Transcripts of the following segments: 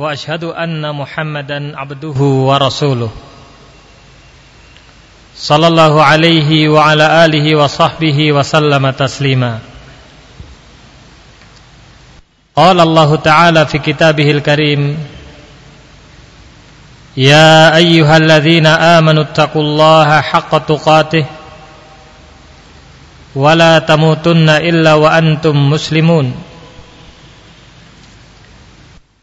وأشهد أن محمدا عبده ورسوله صلى الله عليه وعلى آله وصحبه وسلم تسليما قال الله تعالى في كتابه الكريم يا أيها الذين آمنوا اتقوا الله حق تقاته ولا تموتن إلا وأنتم مسلمون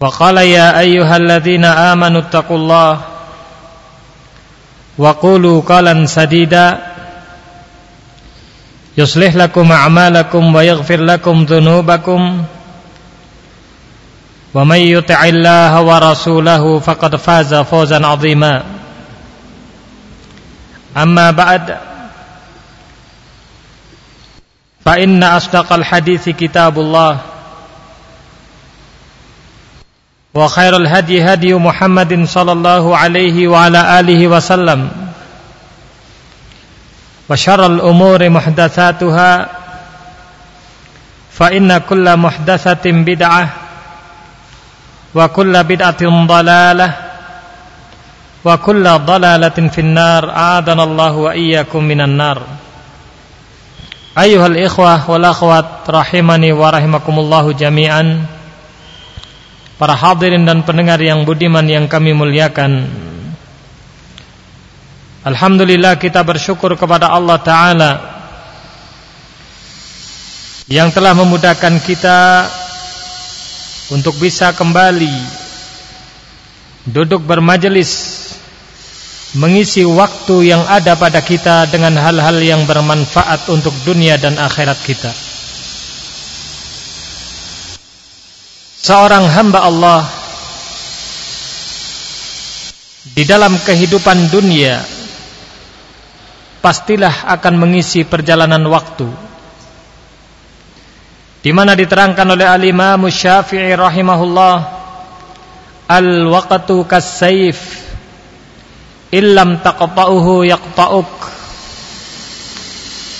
وقال يا أيها الذين آمنوا اتقوا الله وقولوا قالا سديدا يصلح لكم أعمالكم ويغفر لكم ذنوبكم ومن يطع الله ورسوله فقد فاز فوزا عظيما. أما بعد فإن أصدق الحديث كتاب الله. وخير الهدي هدي محمد صلى الله عليه وعلى آله وسلم. وشر الأمور محدثاتها فإن كل محدثة بدعة وكل بدعة ضلالة وكل ضلالة في النار أعاذنا الله وإياكم من النار. أيها الإخوة والأخوات رحمني ورحمكم الله جميعا. Para hadirin dan pendengar yang budiman yang kami muliakan. Alhamdulillah kita bersyukur kepada Allah Ta'ala Yang telah memudahkan kita Untuk bisa kembali Duduk bermajelis Mengisi waktu yang ada pada kita Dengan hal-hal yang bermanfaat untuk dunia dan akhirat kita seorang hamba Allah di dalam kehidupan dunia pastilah akan mengisi perjalanan waktu. Di mana diterangkan oleh al-Imam Syafi'i rahimahullah al-waqtu kas-sayf illam taqta'uhu yaqta'uk.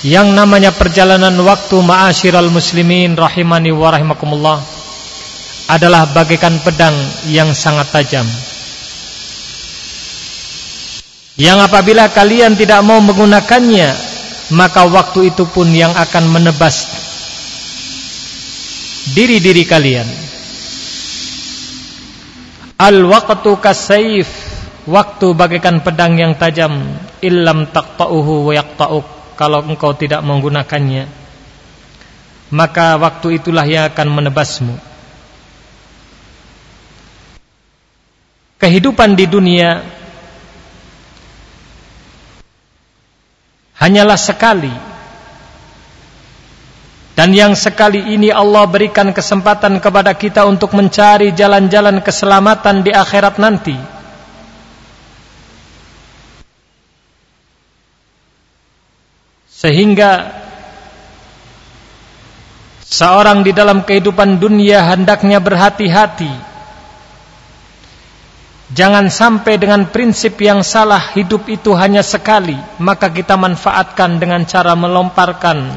Yang namanya perjalanan waktu ma'asyiral muslimin rahimani wa rahimakumullah adalah bagaikan pedang yang sangat tajam. Yang apabila kalian tidak mau menggunakannya, maka waktu itu pun yang akan menebas diri-diri kalian. Al-waqtu kasayf, waktu bagaikan pedang yang tajam, illam taqta'uhu wa yaqta'uk. Kalau engkau tidak menggunakannya, maka waktu itulah yang akan menebasmu. Kehidupan di dunia hanyalah sekali. Dan yang sekali ini Allah berikan kesempatan kepada kita untuk mencari jalan-jalan keselamatan di akhirat nanti. Sehingga seorang di dalam kehidupan dunia hendaknya berhati-hati Jangan sampai dengan prinsip yang salah hidup itu hanya sekali Maka kita manfaatkan dengan cara melomparkan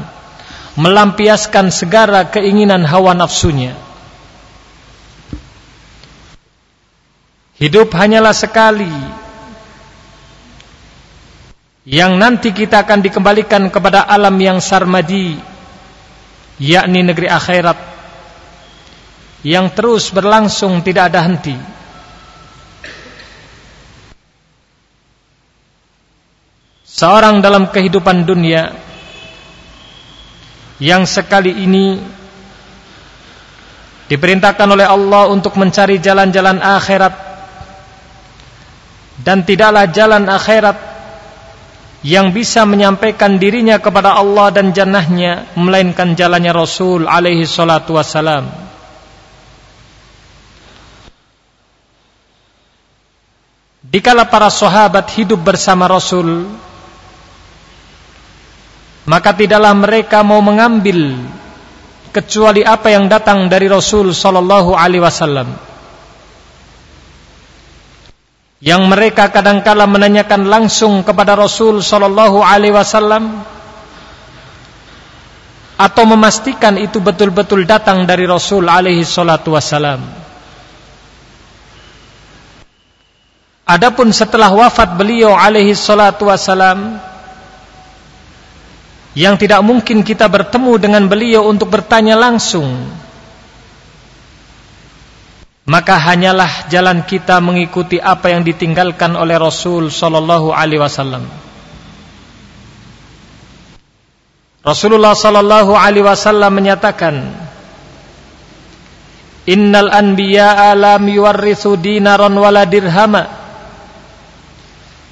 Melampiaskan segala keinginan hawa nafsunya. Hidup hanyalah sekali. Yang nanti kita akan dikembalikan kepada alam yang sarmadi Yakni negeri akhirat Yang terus berlangsung tidak ada henti seorang dalam kehidupan dunia yang sekali ini diperintahkan oleh Allah untuk mencari jalan-jalan akhirat dan tidaklah jalan akhirat yang bisa menyampaikan dirinya kepada Allah dan jannahnya melainkan jalannya Rasul alaihi salatu wassalam. Dikala para sahabat hidup bersama Rasul maka tidaklah mereka mau mengambil kecuali apa yang datang dari Rasul sallallahu alaihi wasallam. Yang mereka kadangkala menanyakan langsung kepada Rasul sallallahu alaihi wasallam atau memastikan itu betul-betul datang dari Rasul alaihi salatu wasallam. Adapun setelah wafat beliau alaihi salatu wasallam yang tidak mungkin kita bertemu dengan beliau untuk bertanya langsung. Maka hanyalah jalan kita mengikuti apa yang ditinggalkan oleh Rasul sallallahu alaihi wasallam. Rasulullah sallallahu alaihi wasallam menyatakan Innal anbiya'a lam yuwarrithu dinaran wala dirhama.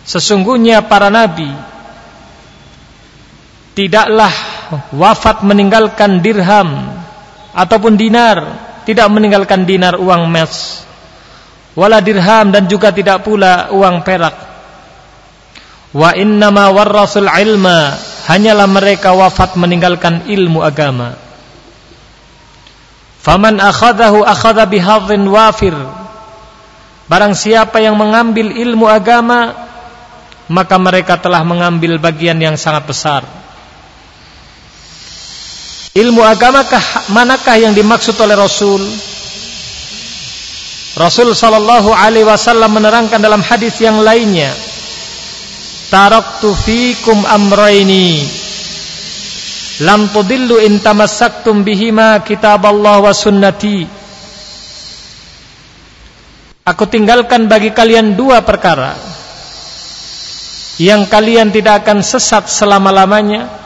Sesungguhnya para nabi tidaklah wafat meninggalkan dirham ataupun dinar, tidak meninggalkan dinar uang emas, wala dirham dan juga tidak pula uang perak. Wa innama warrasul ilma, hanyalah mereka wafat meninggalkan ilmu agama. Faman akhadahu akhadha bihadhin wafir. Barang siapa yang mengambil ilmu agama, maka mereka telah mengambil bagian yang sangat besar. Ilmu agamakah manakah yang dimaksud oleh Rasul? Rasul sallallahu alaihi wasallam menerangkan dalam hadis yang lainnya, "Taraktu fikum amrayni lam tudillu in tamassaktum bihima kitaballah wa sunnati." Aku tinggalkan bagi kalian dua perkara yang kalian tidak akan sesat selama-lamanya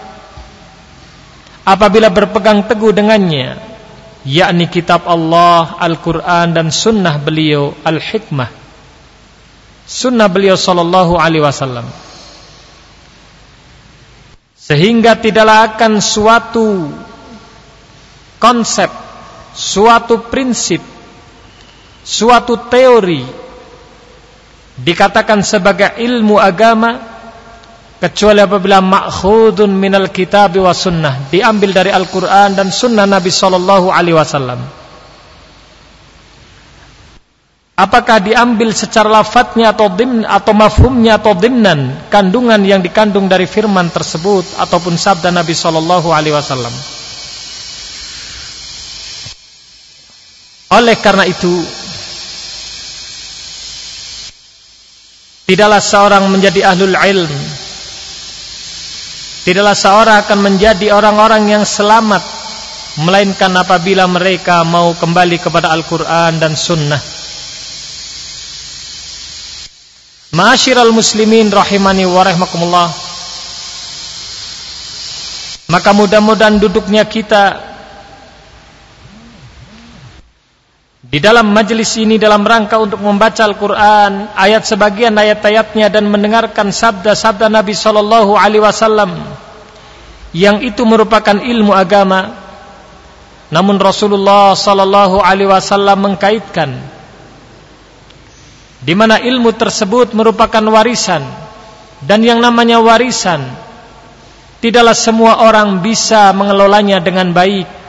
apabila berpegang teguh dengannya yakni kitab Allah, Al-Quran dan sunnah beliau Al-Hikmah. Sunnah beliau sallallahu alaihi wasallam. Sehingga tidaklah akan suatu konsep suatu prinsip suatu teori dikatakan sebagai ilmu agama kecuali apabila ma'khudun minal kitab wa sunnah diambil dari Al-Qur'an dan sunnah Nabi sallallahu alaihi wasallam. Apakah diambil secara lafadznya atau dim atau mafhumnya atau dimnan kandungan yang dikandung dari firman tersebut ataupun sabda Nabi sallallahu alaihi wasallam? Oleh karena itu tidaklah seorang menjadi ahlul ilm Tidaklah seorang akan menjadi orang-orang yang selamat Melainkan apabila mereka mau kembali kepada Al-Quran dan Sunnah. Ma'asyiral muslimin rahimani wa rahimakumullah. Maka mudah-mudahan duduknya kita Di dalam majlis ini dalam rangka untuk membaca Al-Quran Ayat sebagian ayat-ayatnya dan mendengarkan sabda-sabda Nabi Sallallahu Alaihi Wasallam Yang itu merupakan ilmu agama. Namun Rasulullah Sallallahu Alaihi Wasallam mengkaitkan di mana ilmu tersebut merupakan warisan Dan yang namanya warisan Tidaklah semua orang bisa mengelolanya dengan baik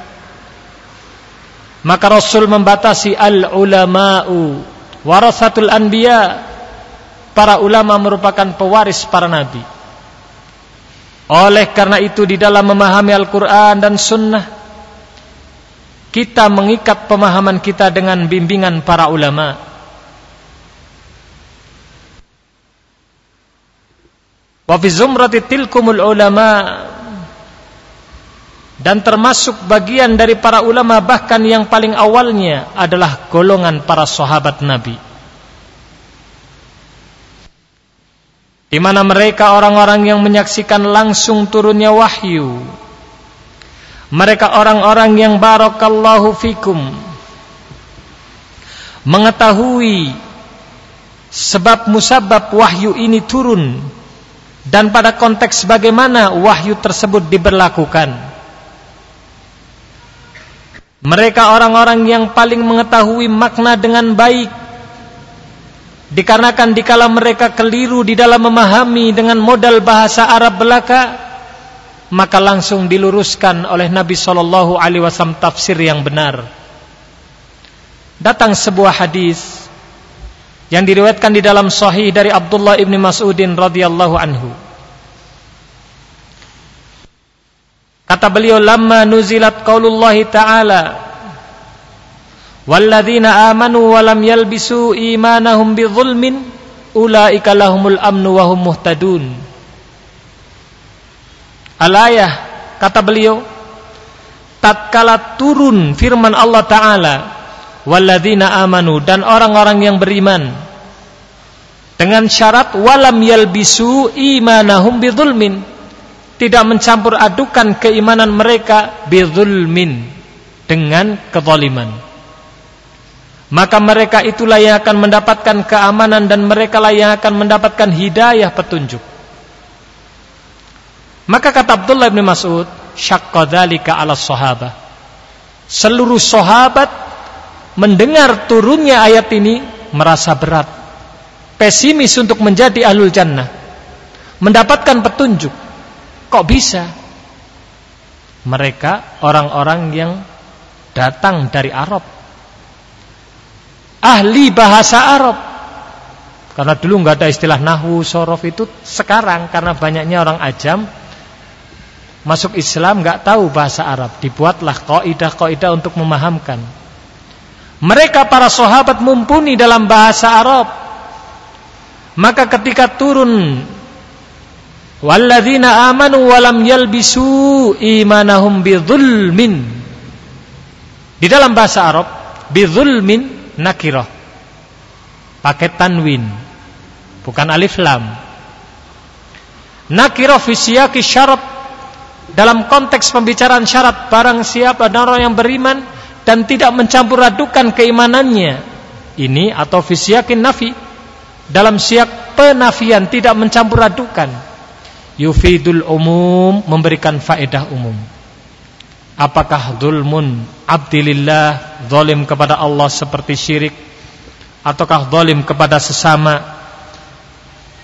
maka Rasul membatasi al-ulama'u warasatul anbiya. Para ulama merupakan pewaris para nabi. Oleh karena itu di dalam memahami Al-Qur'an dan sunnah kita mengikat pemahaman kita dengan bimbingan para ulama. Wa fi tilkumul ulama dan termasuk bagian dari para ulama bahkan yang paling awalnya adalah golongan para sahabat Nabi. di mana mereka orang-orang yang menyaksikan langsung turunnya wahyu. Mereka orang-orang yang barakallahu fikum mengetahui sebab musabab wahyu ini turun dan pada konteks bagaimana wahyu tersebut diberlakukan. Mereka orang-orang yang paling mengetahui makna dengan baik Dikarenakan dikala mereka keliru di dalam memahami dengan modal bahasa Arab belaka, maka langsung diluruskan oleh Nabi Shallallahu Alaihi Wasallam tafsir yang benar. Datang sebuah hadis yang diriwayatkan di dalam Sahih dari Abdullah ibni Mas'udin radhiyallahu anhu. Kata beliau, "Lamma nuzilat qaulullahi ta'ala Walladzina amanu wa lam yalbisu imanahum bidzulmin ulaika lahumul amnu wa hum muhtadun. Al-ayah kata beliau tatkala turun firman Allah taala walladzina amanu dan orang-orang yang beriman dengan syarat walam yalbisu imanahum bidzulmin tidak mencampur adukan keimanan mereka bidzulmin dengan kezaliman maka mereka itulah yang akan mendapatkan keamanan dan mereka lah yang akan mendapatkan hidayah petunjuk. Maka kata Abdullah bin Mas'ud, syaqqa dzalika 'ala sahabah. Seluruh sahabat mendengar turunnya ayat ini merasa berat, pesimis untuk menjadi ahlul jannah, mendapatkan petunjuk. Kok bisa? Mereka orang-orang yang datang dari Arab ahli bahasa Arab. Karena dulu nggak ada istilah nahwu, sorof itu sekarang karena banyaknya orang ajam masuk Islam nggak tahu bahasa Arab, dibuatlah kaidah-kaidah untuk memahamkan. Mereka para sahabat mumpuni dalam bahasa Arab. Maka ketika turun walladzina amanu walam yalbisu imanahum bidzulmin. Di dalam bahasa Arab bidzulmin nakirah. Pakai tanwin bukan alif lam. Nakirah fi siyaqi syarat dalam konteks pembicaraan syarat barang siapa dan orang yang beriman dan tidak mencampur adukan keimanannya ini atau fi nafi dalam siak penafian tidak mencampur adukan yufidul umum memberikan faedah umum. Apakah zulmun abdilillah Zolim kepada Allah seperti syirik Ataukah zolim kepada sesama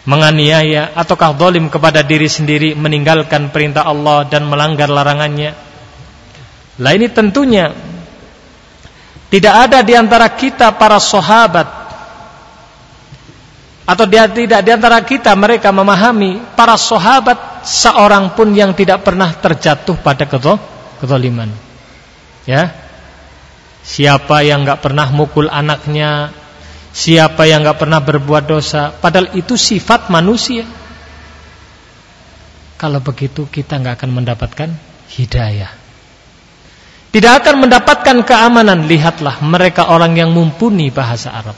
Menganiaya Ataukah zolim kepada diri sendiri Meninggalkan perintah Allah Dan melanggar larangannya? Lah ini tentunya Tidak ada di antara kita para sahabat Atau dia tidak di antara kita mereka memahami Para sahabat Seorang pun yang tidak pernah terjatuh pada kezaliman. Ya. Siapa yang enggak pernah mukul anaknya, siapa yang enggak pernah berbuat dosa, padahal itu sifat manusia. Kalau begitu kita enggak akan mendapatkan hidayah. Tidak akan mendapatkan keamanan. Lihatlah mereka orang yang mumpuni bahasa Arab.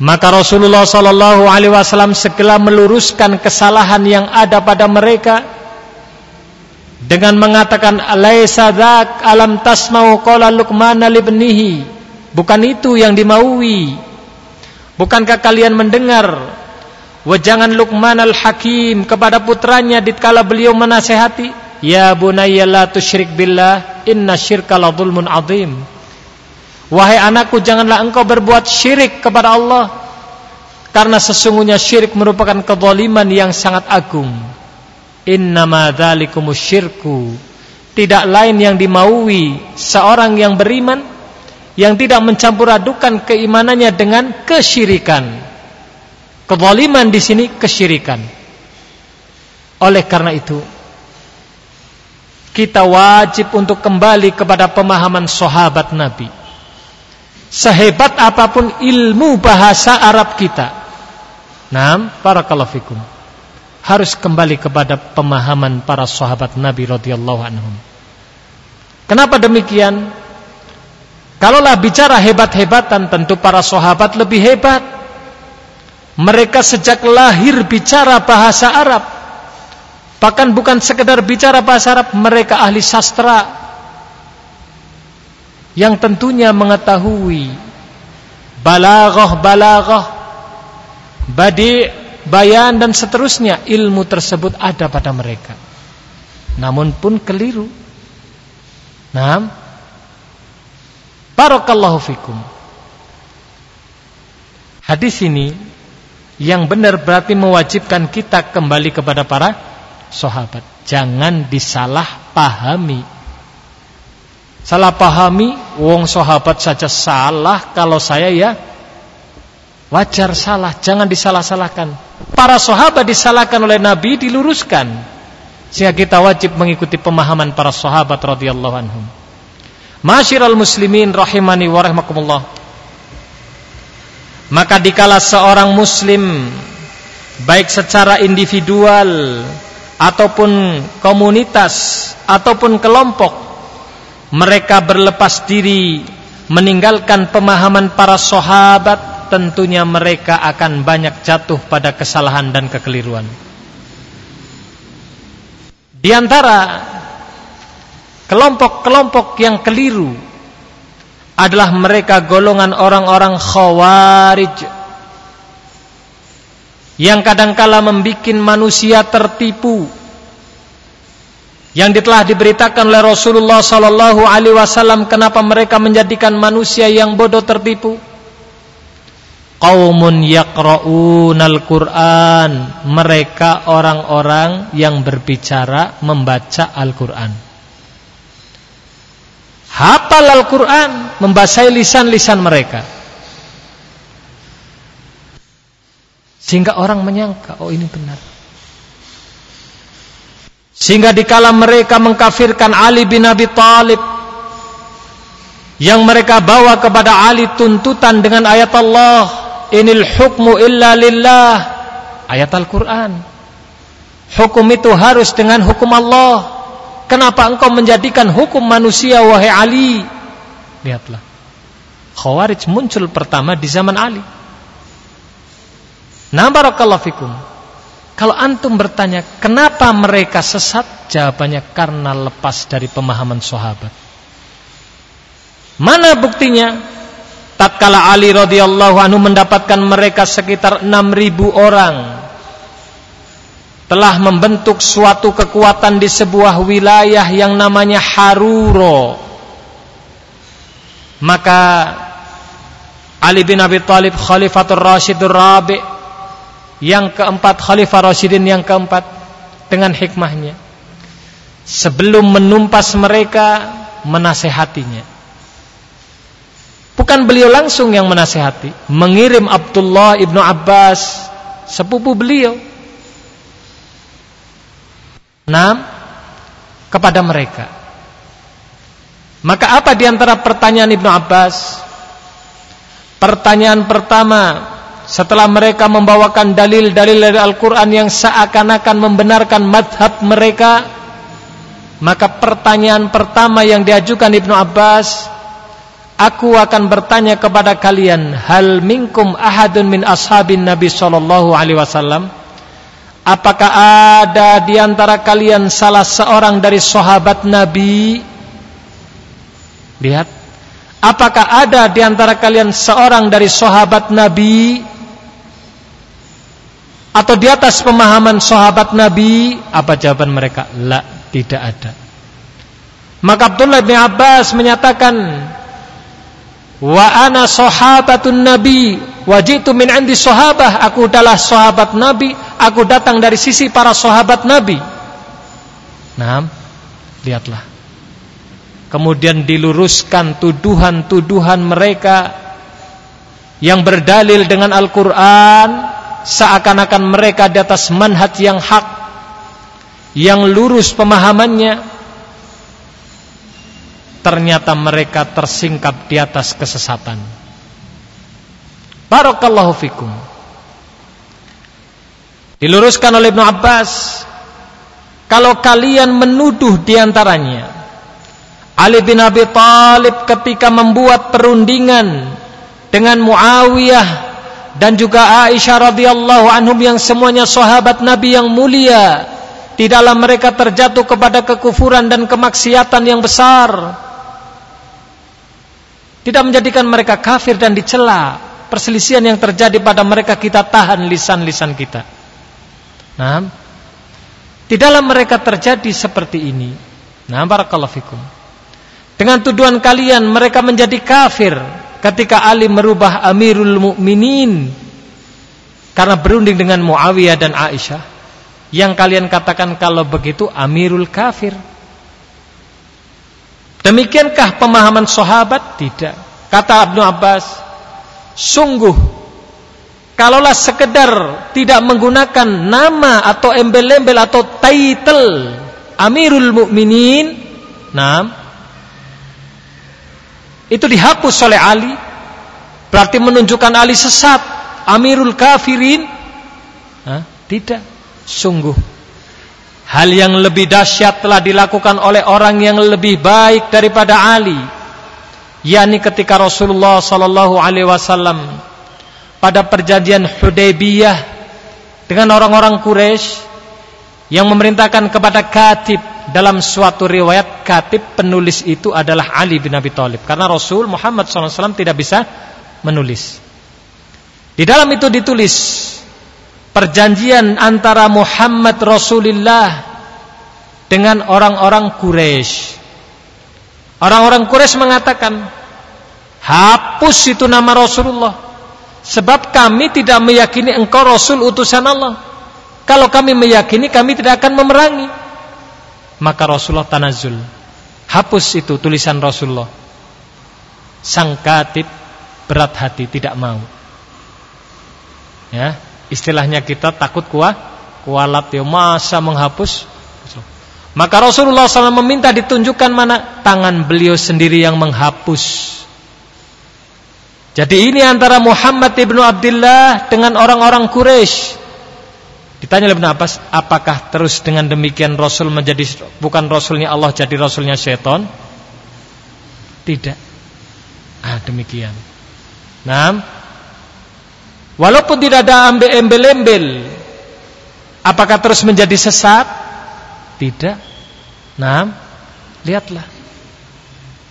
Maka Rasulullah sallallahu alaihi wasallam segera meluruskan kesalahan yang ada pada mereka dengan mengatakan alaisa alam tasmau qala luqman libnihi bukan itu yang dimaui. Bukankah kalian mendengar? Wajangan Luqman al-Hakim kepada putranya ditkala beliau menasehati ya bunayya la tusyrik billah inna syirka la dzulmun adzim wahai anakku janganlah engkau berbuat syirik kepada Allah karena sesungguhnya syirik merupakan kezaliman yang sangat agung Innama dzalikumus syirku. Tidak lain yang dimaui seorang yang beriman yang tidak mencampur adukan keimanannya dengan kesyirikan. Kezaliman di sini kesyirikan. Oleh karena itu, kita wajib untuk kembali kepada pemahaman sahabat Nabi. Sehebat apa pun ilmu bahasa Arab kita. Naam, barakallahu fikum harus kembali kepada pemahaman para sahabat Nabi radhiyallahu anhum. Kenapa demikian? Kalaulah bicara hebat-hebatan tentu para sahabat lebih hebat. Mereka sejak lahir bicara bahasa Arab. Bahkan bukan sekedar bicara bahasa Arab, mereka ahli sastra yang tentunya mengetahui balaghah-balaghah, badi, bayan dan seterusnya. Ilmu tersebut ada pada mereka. Namun pun keliru. Nah, barakallahu fikum. Hadis ini yang benar berarti mewajibkan kita kembali kepada para sahabat. Jangan disalah pahami. Salah pahami, wong sahabat saja salah, kalau saya ya wajar salah, jangan disalah-salahkan. Para sahabat disalahkan oleh Nabi diluruskan. Sehingga kita wajib mengikuti pemahaman para sahabat radhiyallahu anhum. Masyiral muslimin rahimani wa rahimakumullah. Maka dikala seorang muslim baik secara individual ataupun komunitas ataupun kelompok mereka berlepas diri meninggalkan pemahaman para sahabat tentunya mereka akan banyak jatuh pada kesalahan dan kekeliruan. Di antara kelompok-kelompok yang keliru adalah mereka golongan orang-orang khawarij yang kadangkala membuat manusia tertipu yang telah diberitakan oleh Rasulullah sallallahu alaihi wasallam kenapa mereka menjadikan manusia yang bodoh tertipu qaumun yaqra'unal Qur'an mereka orang-orang yang berbicara membaca Al-Qur'an hafal Al-Quran, membasahi lisan-lisan mereka. Sehingga orang menyangka, oh ini benar. Sehingga dikala mereka mengkafirkan Ali bin Abi Talib, yang mereka bawa kepada Ali tuntutan dengan ayat Allah, inil hukmu illa lillah, ayat Al-Quran. Hukum itu harus dengan hukum Allah. Kenapa engkau menjadikan hukum manusia wahai Ali? Lihatlah. Khawarij muncul pertama di zaman Ali. Nah barakallahu fikum. Kalau antum bertanya kenapa mereka sesat? Jawabannya karena lepas dari pemahaman sahabat. Mana buktinya? Tatkala Ali radhiyallahu anhu mendapatkan mereka sekitar 6000 orang telah membentuk suatu kekuatan di sebuah wilayah yang namanya Haruro. Maka Ali bin Abi Thalib Khalifatul Rashidur Rabi yang keempat Khalifah Rashidin yang keempat dengan hikmahnya sebelum menumpas mereka menasehatinya bukan beliau langsung yang menasehati mengirim Abdullah ibnu Abbas sepupu beliau Nam kepada mereka. Maka apa di antara pertanyaan Ibnu Abbas? Pertanyaan pertama setelah mereka membawakan dalil-dalil dari Al-Quran yang seakan-akan membenarkan madhab mereka Maka pertanyaan pertama yang diajukan Ibnu Abbas Aku akan bertanya kepada kalian Hal minkum ahadun min ashabin Nabi Sallallahu Alaihi Wasallam Apakah ada di antara kalian salah seorang dari sahabat Nabi? Lihat. Apakah ada di antara kalian seorang dari sahabat Nabi? Atau di atas pemahaman sahabat Nabi? Apa jawaban mereka? La, tidak ada. Maka Abdullah bin Abbas menyatakan, Wa ana sahabatun Nabi, wajitu min indi sahabah, aku adalah sahabat Nabi aku datang dari sisi para sahabat Nabi. Nah, lihatlah. Kemudian diluruskan tuduhan-tuduhan mereka yang berdalil dengan Al-Quran seakan-akan mereka di atas manhaj yang hak yang lurus pemahamannya. Ternyata mereka tersingkap di atas kesesatan. Barakallahu fikum. Diluruskan oleh Ibnu Abbas, kalau kalian menuduh di antaranya Ali bin Abi Talib ketika membuat perundingan dengan Muawiyah dan juga Aisyah radhiyallahu anhum yang semuanya sahabat Nabi yang mulia. Di dalam mereka terjatuh kepada kekufuran dan kemaksiatan yang besar. Tidak menjadikan mereka kafir dan dicela. Perselisihan yang terjadi pada mereka kita tahan lisan-lisan kita. Nah di dalam mereka terjadi seperti ini. Nah barakallahu fikum. Dengan tuduhan kalian mereka menjadi kafir ketika Ali merubah Amirul Mukminin karena berunding dengan Muawiyah dan Aisyah yang kalian katakan kalau begitu Amirul Kafir. Demikiankah pemahaman sahabat? Tidak. Kata Abdul Abbas sungguh kalaulah sekedar tidak menggunakan nama atau embel-embel atau title Amirul Mukminin nah itu dihapus oleh Ali. Berarti menunjukkan Ali sesat. Amirul kafirin. Hah? tidak. Sungguh. Hal yang lebih dahsyat telah dilakukan oleh orang yang lebih baik daripada Ali. Yakni ketika Rasulullah sallallahu alaihi wasallam pada perjanjian Hudaybiyah dengan orang-orang Quraisy yang memerintahkan kepada katib dalam suatu riwayat katib penulis itu adalah Ali bin Abi Thalib karena Rasul Muhammad SAW tidak bisa menulis. Di dalam itu ditulis perjanjian antara Muhammad Rasulullah dengan orang-orang Quraisy. Orang-orang Quraisy mengatakan, hapus itu nama Rasulullah, sebab kami tidak meyakini engkau Rasul utusan Allah. Kalau kami meyakini kami tidak akan memerangi. Maka Rasulullah tanazul. Hapus itu tulisan Rasulullah. Sang katib berat hati tidak mau. Ya, istilahnya kita takut kuah kualat ya masa menghapus. Maka Rasulullah SAW meminta ditunjukkan mana tangan beliau sendiri yang menghapus. Jadi ini antara Muhammad ibnu Abdullah dengan orang-orang Quraisy Ditanya oleh Ibn Abbas, apakah terus dengan demikian Rasul menjadi bukan Rasulnya Allah jadi Rasulnya syaitan? Tidak. Ah demikian. Nah, walaupun tidak ada embel-embel, apakah terus menjadi sesat? Tidak. Nah, lihatlah.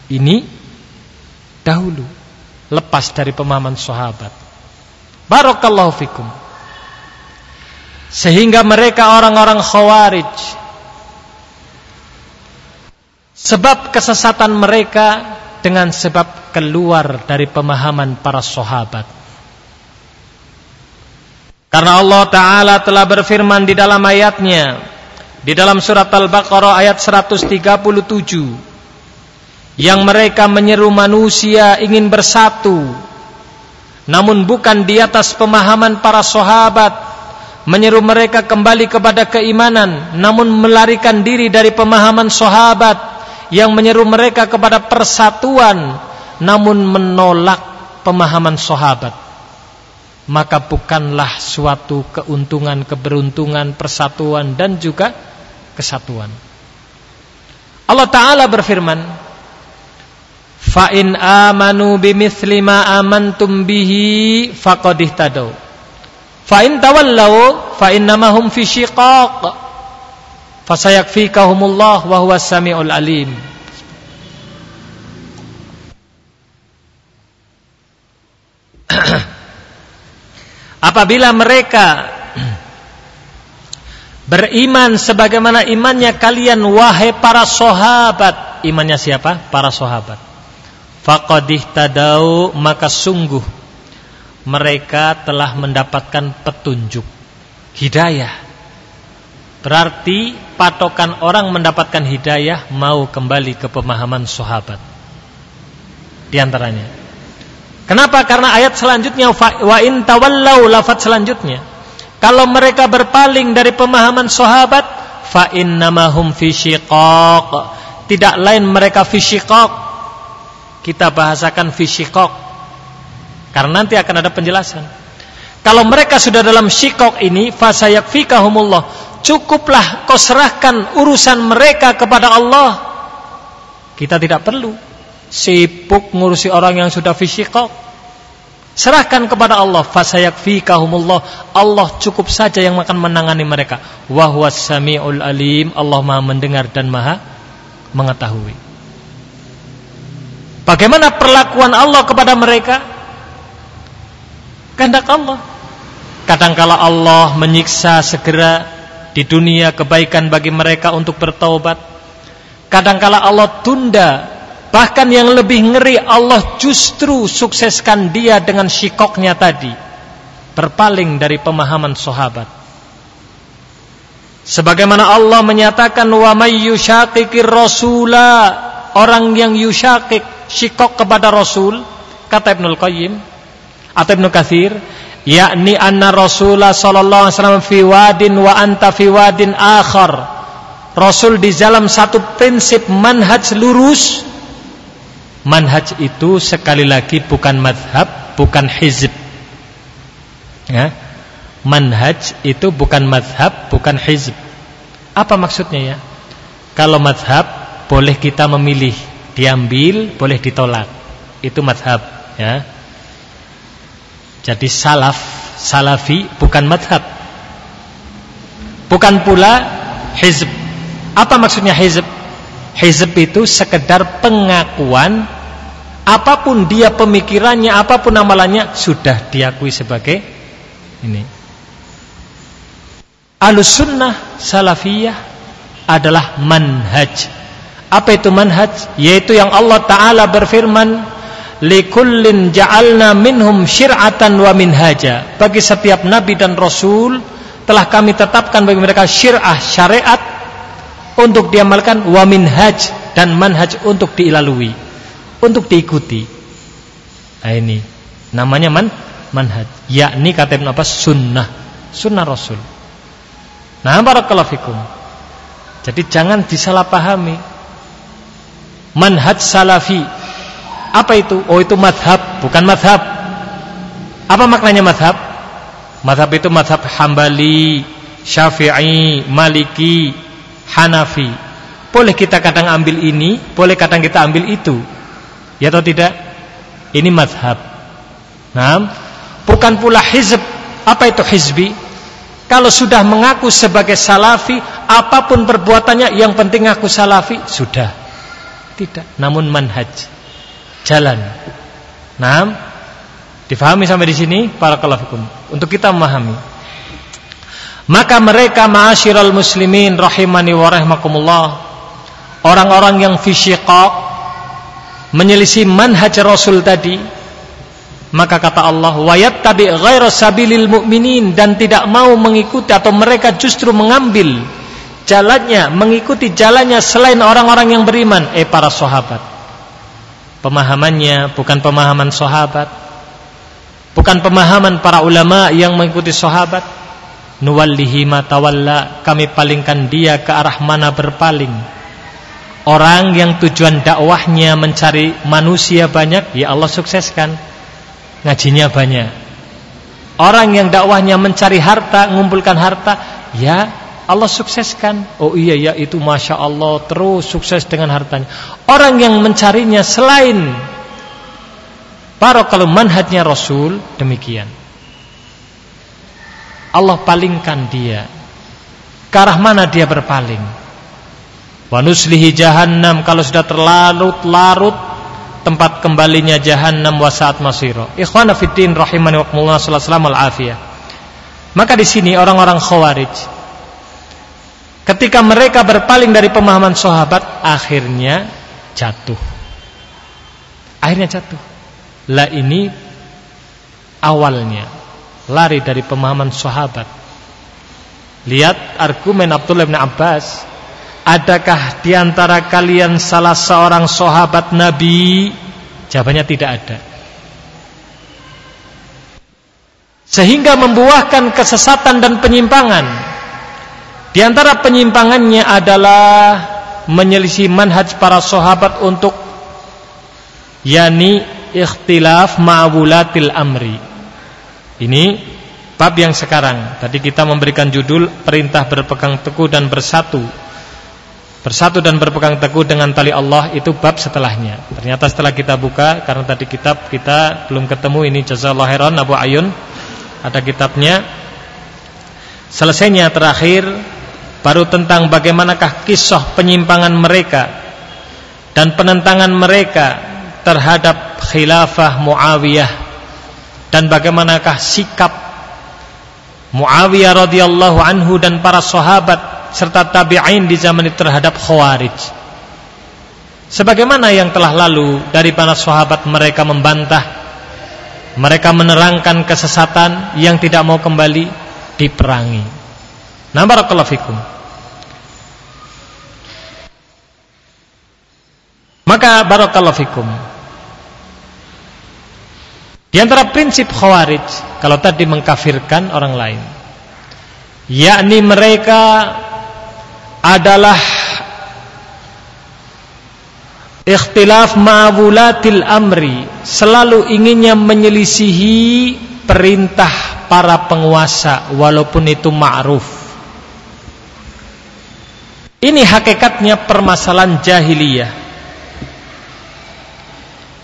Ini dahulu lepas dari pemahaman sahabat. Barakallahu fikum. Sehingga mereka orang-orang khawarij. Sebab kesesatan mereka Dengan sebab keluar dari pemahaman para sahabat. Karena Allah Ta'ala telah berfirman di dalam ayatnya Di dalam surat Al-Baqarah ayat 137 Yang mereka menyeru manusia ingin bersatu Namun bukan di atas pemahaman para sahabat menyeru mereka kembali kepada keimanan namun melarikan diri dari pemahaman sahabat yang menyeru mereka kepada persatuan namun menolak pemahaman sahabat. Maka bukanlah suatu keuntungan keberuntungan persatuan dan juga kesatuan. Allah taala berfirman fa in amanu bimithli ma amantum bihi faqad ihtadaw Fa in tawallaw fa innamahum fi syiqaq. Fasayakfikahumullah wa huwas samiul alim. Apabila mereka beriman sebagaimana imannya kalian wahai para sahabat, imannya siapa? Para sahabat. Faqadih tadau maka sungguh mereka telah mendapatkan petunjuk hidayah. Berarti patokan orang mendapatkan hidayah mau kembali ke pemahaman sahabat. Di antaranya. Kenapa? Karena ayat selanjutnya wa in tawallau lafaz selanjutnya. Kalau mereka berpaling dari pemahaman sahabat, fa innamahum fi syiqaq. Tidak lain mereka fi syiqaq. Kita bahasakan fi syiqaq karena nanti akan ada penjelasan. Kalau mereka sudah dalam syikok ini, fasayakfikahumullah. Cukuplah kau serahkan urusan mereka kepada Allah. Kita tidak perlu sibuk ngurusi orang yang sudah fisikok. Serahkan kepada Allah, fasayakfikahumullah. Allah cukup saja yang akan menangani mereka. Wa huwas samiul alim. Allah Maha mendengar dan Maha mengetahui. Bagaimana perlakuan Allah kepada mereka? Kehendak Allah. Kadangkala Allah menyiksa segera di dunia kebaikan bagi mereka untuk bertaubat. Kadangkala Allah tunda Bahkan yang lebih ngeri Allah justru sukseskan dia dengan syikoknya tadi. Berpaling dari pemahaman sahabat. Sebagaimana Allah menyatakan wa may yushaqiqir rasula orang yang yusyaqik syikok kepada Rasul kata Ibnu Qayyim atau Ibnu Katsir yakni anna Rasulullah sallallahu alaihi wasallam fi wadin wa anta fi wadin akhar Rasul di dalam satu prinsip manhaj lurus manhaj itu sekali lagi bukan madhab, bukan hizb. Ya. Manhaj itu bukan madhab, bukan hizb. Apa maksudnya ya? Kalau madhab boleh kita memilih, diambil, boleh ditolak. Itu madhab. Ya. Jadi salaf, salafi bukan madhab. Bukan pula hizb. Apa maksudnya hizb? Hizb itu sekedar pengakuan apa pun dia pemikirannya, apa pun amalannya sudah diakui sebagai ini. Alusunnah salafiyah adalah manhaj. Apa itu manhaj? Yaitu yang Allah Ta'ala berfirman, Likullin ja'alna minhum syir'atan wa minhaja. Bagi setiap nabi dan rasul telah kami tetapkan bagi mereka syir'ah syariat untuk diamalkan wa minhaj dan manhaj untuk dilalui untuk diikuti. Nah, ini namanya man manhaj, yakni kata Ibnu Abbas sunnah, sunnah Rasul. Nah, barakallahu fikum. Jadi jangan disalahpahami. Manhaj salafi. Apa itu? Oh, itu madhab, bukan madhab. Apa maknanya madhab? Madhab itu madhab Hambali, Syafi'i, Maliki, Hanafi. Boleh kita kadang ambil ini, boleh kadang kita ambil itu. Ya atau tidak? Ini madhab. Nah, bukan pula hizb. Apa itu hizbi? Kalau sudah mengaku sebagai salafi, apa pun perbuatannya, yang penting aku salafi, sudah. Tidak. Namun manhaj, jalan. Nah, difahami sampai di sini para kalafikum. Untuk kita memahami. Maka mereka ma'asyiral muslimin rahimani wa rahimakumullah. Orang-orang yang fisyiqaq menyelisih manhaj Rasul tadi maka kata Allah wayat tabi ghairu sabilil mu'minin dan tidak mau mengikuti atau mereka justru mengambil jalannya mengikuti jalannya selain orang-orang yang beriman eh para sahabat pemahamannya bukan pemahaman sahabat bukan pemahaman para ulama yang mengikuti sahabat nuwallihi ma tawalla kami palingkan dia ke arah mana berpaling Orang yang tujuan dakwahnya mencari manusia banyak, ya Allah sukseskan. Ngajinya banyak. Orang yang dakwahnya mencari harta, mengumpulkan harta, ya Allah sukseskan. Oh iya ya itu masya Allah terus sukses dengan hartanya. Orang yang mencarinya selain kalau manhajnya Rasul demikian. Allah palingkan dia. Ke arah mana dia berpaling? Wa nuslihi jahannam kalau sudah terlarut-larut tempat kembalinya jahannam wa saat masira. Ikhwana fiddin rahimani wa sallallahu alaihi Maka di sini orang-orang khawarij ketika mereka berpaling dari pemahaman sahabat akhirnya jatuh. Akhirnya jatuh. Lah ini awalnya lari dari pemahaman sahabat. Lihat argumen Abdullah bin Abbas Adakah di antara kalian salah seorang sahabat Nabi? Jawabannya tidak ada. Sehingga membuahkan kesesatan dan penyimpangan. Di antara penyimpangannya adalah menyelisih manhaj para sahabat untuk yani ikhtilaf ma'wulatil amri. Ini bab yang sekarang. Tadi kita memberikan judul perintah berpegang teguh dan bersatu bersatu dan berpegang teguh dengan tali Allah itu bab setelahnya. Ternyata setelah kita buka karena tadi kitab kita belum ketemu ini jazakallahu khairan Abu Ayun ada kitabnya. Selesainya terakhir baru tentang bagaimanakah kisah penyimpangan mereka dan penentangan mereka terhadap khilafah Muawiyah dan bagaimanakah sikap Muawiyah radhiyallahu anhu dan para sahabat serta tabi'in di zaman itu terhadap khawarij. Sebagaimana yang telah lalu dari para sahabat mereka membantah, mereka menerangkan kesesatan yang tidak mau kembali diperangi. Nah, barakallahu fikum. Maka barakallahu fikum. Di antara prinsip khawarij kalau tadi mengkafirkan orang lain yakni mereka adalah ikhtilaf ma'wulatil amri selalu inginnya menyelisihi perintah para penguasa walaupun itu ma'ruf ini hakikatnya permasalahan jahiliyah.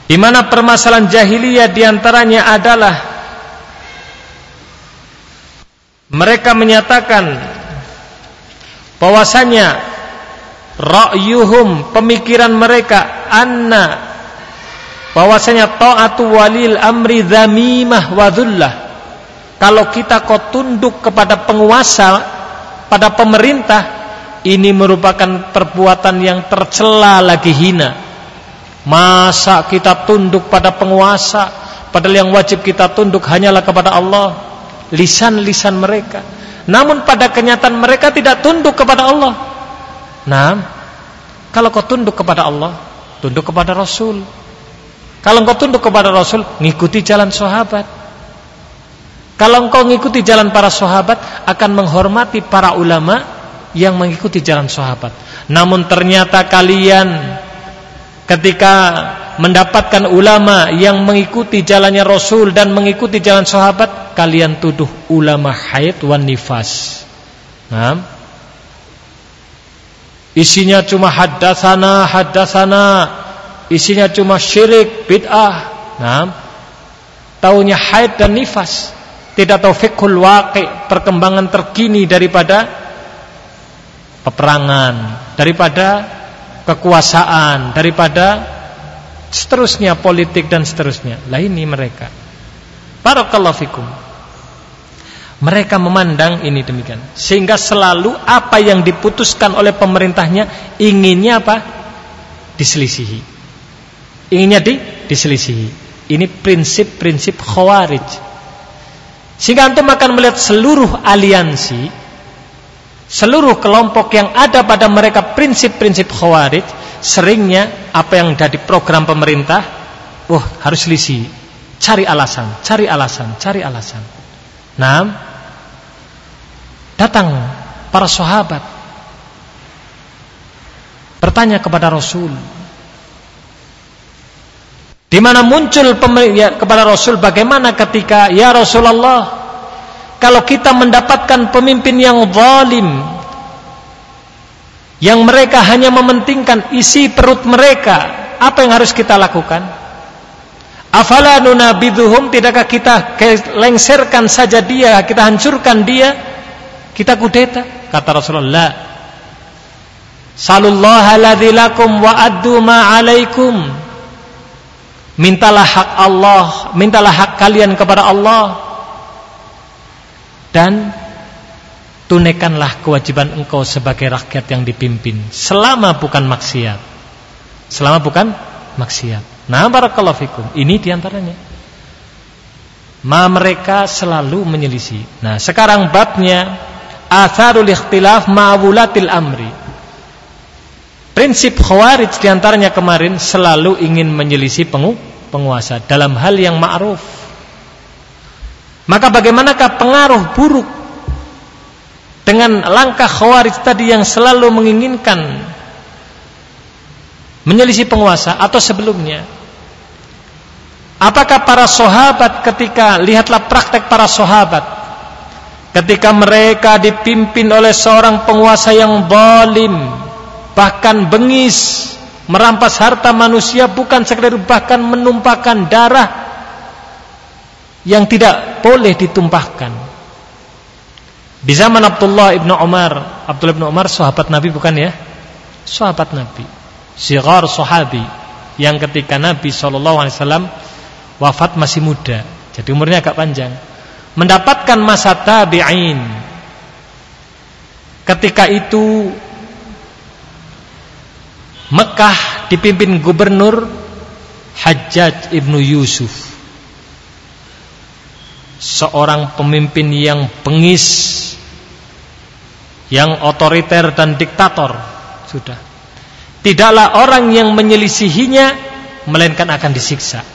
Di mana permasalahan jahiliyah di antaranya adalah mereka menyatakan bahwasanya ra'yuhum pemikiran mereka anna bahwasanya taatu walil amri dzamimah wa dhullah. Kalau kita kok tunduk kepada penguasa pada pemerintah ini merupakan perbuatan yang tercela lagi hina masa kita tunduk pada penguasa padahal yang wajib kita tunduk hanyalah kepada Allah lisan-lisan mereka namun pada kenyataan mereka tidak tunduk kepada Allah. Nah, kalau kau tunduk kepada Allah, tunduk kepada Rasul. Kalau kau tunduk kepada Rasul, ngikuti jalan sahabat. Kalau engkau ngikuti jalan para sahabat, akan menghormati para ulama yang mengikuti jalan sahabat. Namun ternyata kalian ketika mendapatkan ulama yang mengikuti jalannya Rasul dan mengikuti jalan sahabat, kalian tuduh ulama haid wan nifas. Nah, isinya cuma haddatsana haddatsana, isinya cuma syirik bid'ah. Nah, taunya haid dan nifas, tidak tahu fikhul waqi, perkembangan terkini daripada peperangan, daripada kekuasaan, daripada seterusnya politik dan seterusnya. Lah ini mereka. Barakallahu fikum. Mereka memandang ini demikian. Sehingga selalu apa yang diputuskan oleh pemerintahnya inginnya apa? Diselisihi. Inginnya di diselisihi. Ini prinsip-prinsip khawarij. Sehingga antum akan melihat seluruh aliansi, seluruh kelompok yang ada pada mereka prinsip-prinsip khawarij seringnya apa yang jadi program pemerintah, wah harus selisih, cari alasan, cari alasan, cari alasan. Nah, datang para sahabat. Bertanya kepada Rasul, di mana muncul ya, kepada Rasul bagaimana ketika ya Rasulullah kalau kita mendapatkan pemimpin yang zalim yang mereka hanya mementingkan isi perut mereka, apa yang harus kita lakukan? Afala nunabiduhum tidakkah kita lengserkan saja dia, kita hancurkan dia, kita kudeta? Kata Rasulullah, Sallallahu alladzi lakum wa addu ma alaikum. Mintalah hak Allah, mintalah hak kalian kepada Allah dan tunaikanlah kewajiban engkau sebagai rakyat yang dipimpin selama bukan maksiat. Selama bukan maksiat. Nah, barakallahu fikum. Ini di antaranya. Ma mereka selalu menyelisih. Nah, sekarang babnya atharul ikhtilaf ma'wulatil amri. Prinsip khawarij di antaranya kemarin selalu ingin menyelisih penguasa dalam hal yang ma'ruf. Maka bagaimanakah pengaruh buruk dengan langkah khawarij tadi yang selalu menginginkan menyelisih penguasa atau sebelumnya? Apakah para sahabat ketika lihatlah praktek para sahabat ketika mereka dipimpin oleh seorang penguasa yang zalim bahkan bengis, merampas harta manusia bukan sekedar bahkan menumpahkan darah yang tidak boleh ditumpahkan. Di zaman Abdullah ibnu Umar, Abdullah ibnu Umar sahabat Nabi bukan ya? Sahabat Nabi, sigar sahabi yang ketika Nabi saw wafat masih muda, jadi umurnya agak panjang, mendapatkan masa tabi'in. Ketika itu Mekah dipimpin gubernur Hajjaj ibnu Yusuf Seorang pemimpin yang pengis Yang otoriter dan diktator. Sudah. Tidaklah orang yang menyelisihinya Melainkan akan disiksa.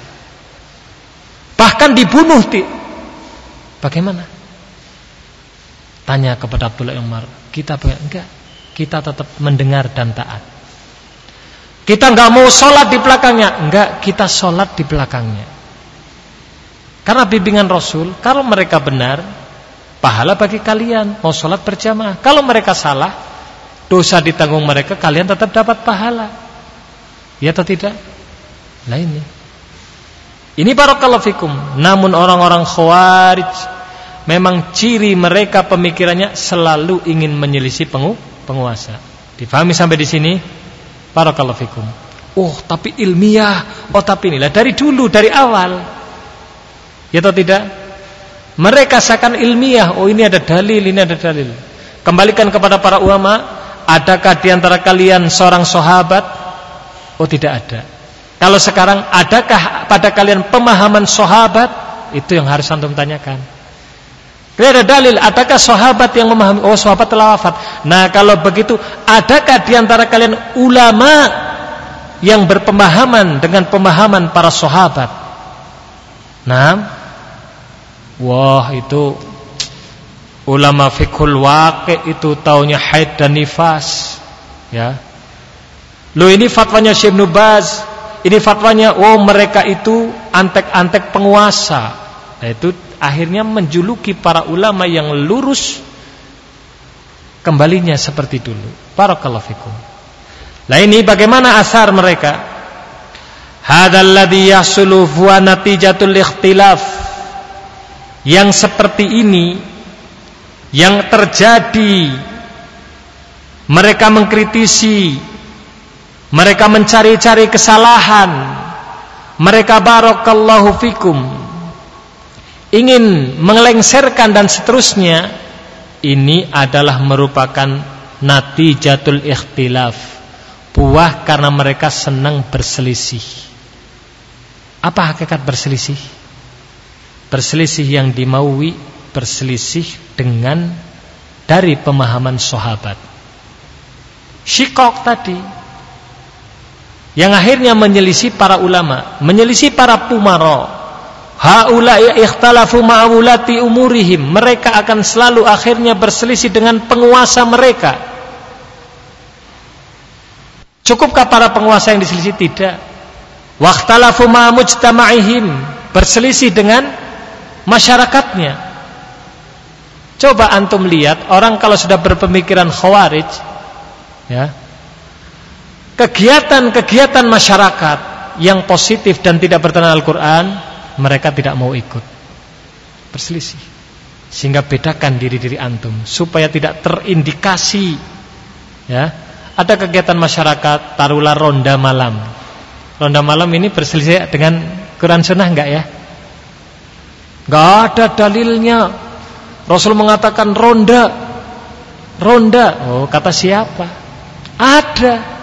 Bahkan dibunuh Bagaimana? Tanya kepada Abdullah Umar Kita enggak. Kita tetap mendengar dan taat. Kita nggak mau sholat di belakangnya, enggak. Kita sholat di belakangnya. Karena bimbingan Rasul, kalau mereka benar, pahala bagi kalian mau sholat berjamaah. Kalau mereka salah, dosa ditanggung mereka, kalian tetap dapat pahala. Ya atau tidak? Nah ini. Ini barakallahu fikum. Namun orang-orang khawarij memang ciri mereka pemikirannya selalu ingin menyelisih penguasa. Difahami sampai di sini? Barakallahu fikum. Oh, tapi ilmiah. Oh, tapi inilah dari dulu, dari awal. Ya atau tidak? Mereka seakan ilmiah. Oh, ini ada dalil, ini ada dalil. Kembalikan kepada para ulama, adakah di antara kalian seorang sahabat? Oh, tidak ada. Kalau sekarang adakah pada kalian pemahaman sahabat? Itu yang harus antum tanyakan. Tidak ada dalil, adakah sahabat yang memahami oh sahabat telah wafat. Nah, kalau begitu, adakah di antara kalian ulama yang berpemahaman dengan pemahaman para sahabat? Nah, wah itu ulama fikul waqi itu taunya haid dan nifas, ya. Lo ini fatwanya Syekh Nubaz, ini fatwanya oh mereka itu antek-antek penguasa. Nah, itu akhirnya menjuluki para ulama yang lurus kembalinya seperti dulu. Barakallahu fikum. Lah ini bagaimana asar mereka? Hadzal ladzi yahsulu natijatul ikhtilaf. Yang seperti ini yang terjadi mereka mengkritisi mereka mencari-cari kesalahan. Mereka barakallahu fikum ingin mengelengserkan dan seterusnya. Ini adalah merupakan natijatul ikhtilaf buah karena mereka senang berselisih. Apa hakikat berselisih berselisih yang dimaui berselisih dengan dari pemahaman sahabat syikok tadi yang akhirnya menyelisih para ulama menyelisih para pumaro Haulai ikhtalafu ma'ulati umurihim. Mereka akan selalu akhirnya berselisih dengan penguasa mereka. Cukupkah para penguasa yang diselisih? Tidak. Wakhtalafu ma'mujtama'ihim. Berselisih dengan masyarakatnya. Coba antum lihat orang kalau sudah berpemikiran khawarij ya. Kegiatan-kegiatan masyarakat yang positif dan tidak bertentangan Al-Qur'an mereka tidak mau ikut berselisih sehingga bedakan diri-diri antum supaya tidak terindikasi ya ada kegiatan masyarakat taruhlah ronda malam ronda malam ini berselisih dengan Quran Sunnah enggak ya enggak ada dalilnya Rasul mengatakan ronda ronda oh kata siapa ada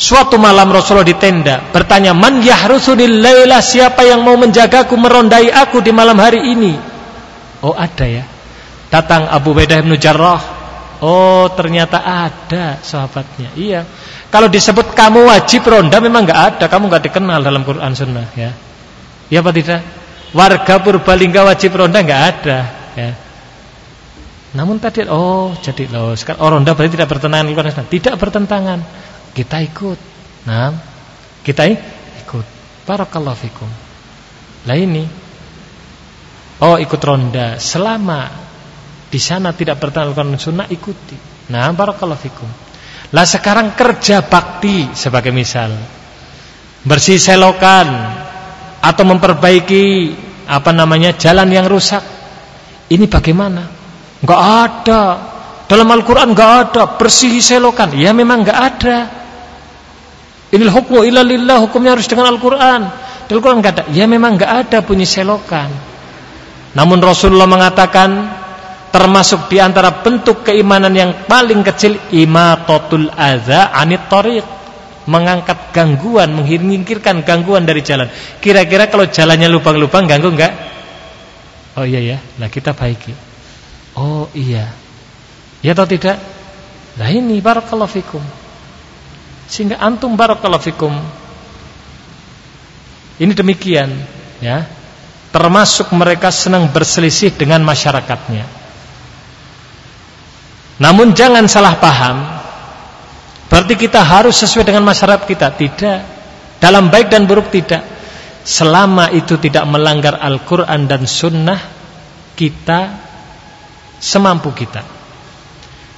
Suatu malam Rasulullah di tenda bertanya, "Man yahrusuni laila? Siapa yang mau menjagaku merondai aku di malam hari ini?" Oh, ada ya. Datang Abu Baidah bin Jarrah. Oh, ternyata ada sahabatnya. Iya. Kalau disebut kamu wajib ronda memang enggak ada, kamu enggak dikenal dalam Quran Sunnah ya. Iya apa tidak? Warga Purbalingga wajib ronda enggak ada ya. Namun tadi oh jadi loh sekarang oh ronda berarti tidak bertentangan Sunnah. Tidak bertentangan kita ikut. Nah, kita ikut. Barakallahu fikum. Lah ini Oh ikut ronda selama di sana tidak bertentangan sunnah ikuti. Nah barakallahu fikum. Lah sekarang kerja bakti sebagai misal. Bersih selokan atau memperbaiki apa namanya jalan yang rusak. Ini bagaimana? Enggak ada. Dalam Al-Qur'an enggak ada bersih selokan. Ya memang enggak ada. Inil hukmu illa lillah, hukumnya harus dengan Al-Qur'an. Di Al-Qur'an enggak ada. Ya memang enggak ada bunyi selokan. Namun Rasulullah mengatakan termasuk di antara bentuk keimanan yang paling kecil imatatul adza anit tariq mengangkat gangguan menghilangkan gangguan dari jalan. Kira-kira kalau jalannya lubang-lubang ganggu enggak oh iya ya nah kita baiki. Oh iya. Ya atau tidak? Nah ini barakallahu fikum. Sehingga antum barakallahu fikum. Ini demikian ya. Termasuk mereka senang berselisih dengan masyarakatnya. Namun jangan salah paham Berarti kita harus sesuai dengan masyarakat kita? Tidak. Dalam baik dan buruk tidak. Selama itu tidak melanggar Al-Quran dan Sunnah Kita Semampu kita.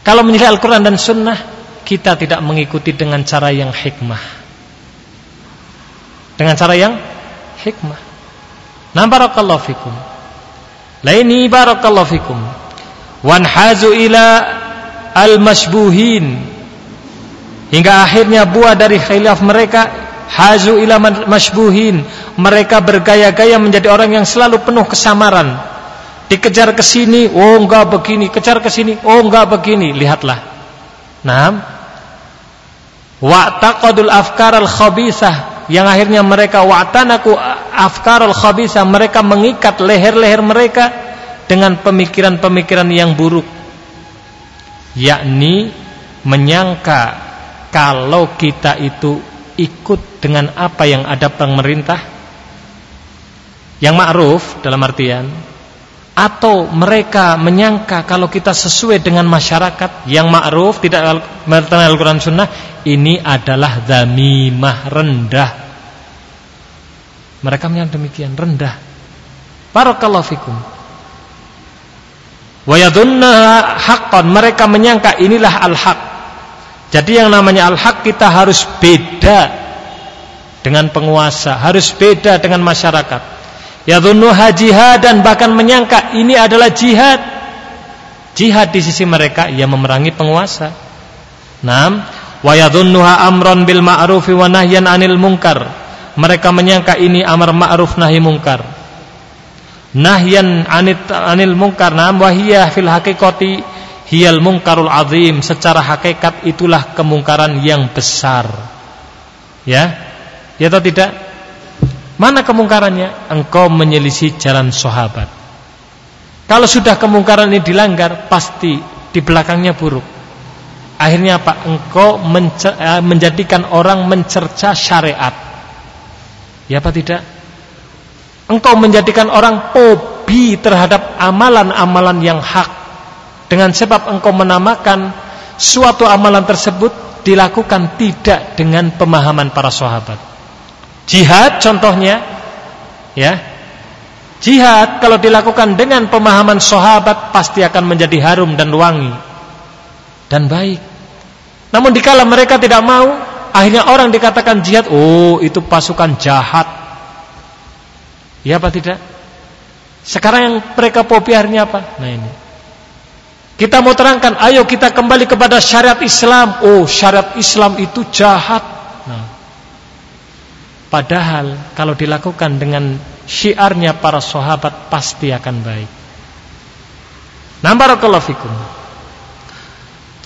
Kalau menilai Al-Quran dan Sunnah Kita tidak mengikuti dengan cara yang hikmah. Dengan cara yang hikmah. Nah barakallahu fikum. Laini barakallahu fikum. Wanhazu ila al-masbuhin hingga akhirnya buah dari khilaf mereka hazu ila masbuhin mereka bergaya-gaya menjadi orang yang selalu penuh kesamaran. Dikejar ke sini oh enggak begini. Kejar ke sini oh enggak begini. Lihatlah. Nah wa'taqadul afkar al-khabithah yang akhirnya mereka wa'tanaku afkar al-khabithah mereka mengikat leher-leher mereka dengan pemikiran-pemikiran yang buruk. Yakni menyangka kalau kita itu ikut dengan apa yang ada pemerintah yang ma'ruf dalam artian atau mereka menyangka kalau kita sesuai dengan masyarakat yang ma'ruf tidak bertenang Al-Quran Sunnah ini adalah zamimah rendah. Mereka menyangka demikian rendah. Barakallahu fikum. Wayadunna haqqan mereka menyangka inilah al-haq. Jadi yang namanya al-haq kita harus beda dengan penguasa, harus beda dengan masyarakat. Yadhunnuha jihad dan bahkan menyangka ini adalah jihad. Jihad di sisi mereka ia memerangi penguasa. Naam, wa yadhunnuha amran bil ma'rufi wa nahyan 'anil munkar. Mereka menyangka ini amar ma'ruf nahi munkar nahyan anil munkar nam wahiyah fil haqiqati hiyal munkarul azim secara hakikat itulah kemungkaran yang besar. Ya? Ya atau tidak? Mana kemungkarannya? Engkau menyelisih jalan sahabat. Kalau sudah kemungkaran ini dilanggar pasti di belakangnya buruk. Akhirnya apa? Engkau eh, menjadikan orang mencerca syariat. Ya apa tidak? Engkau menjadikan orang pobi terhadap amalan-amalan yang hak dengan sebab engkau menamakan suatu amalan tersebut dilakukan tidak dengan pemahaman para sahabat. Jihad contohnya ya. Jihad kalau dilakukan dengan pemahaman sahabat pasti akan menjadi harum dan wangi dan baik. Namun dikala mereka tidak mau, akhirnya orang dikatakan jihad, oh itu pasukan jahat Ya apa tidak? Sekarang yang mereka popiarnya apa? Nah ini. Kita mau terangkan, ayo kita kembali kepada syariat Islam. Oh, syariat Islam itu jahat. Nah. Padahal kalau dilakukan dengan syiarnya para sahabat pasti akan baik. Nah, barakallahu fikum.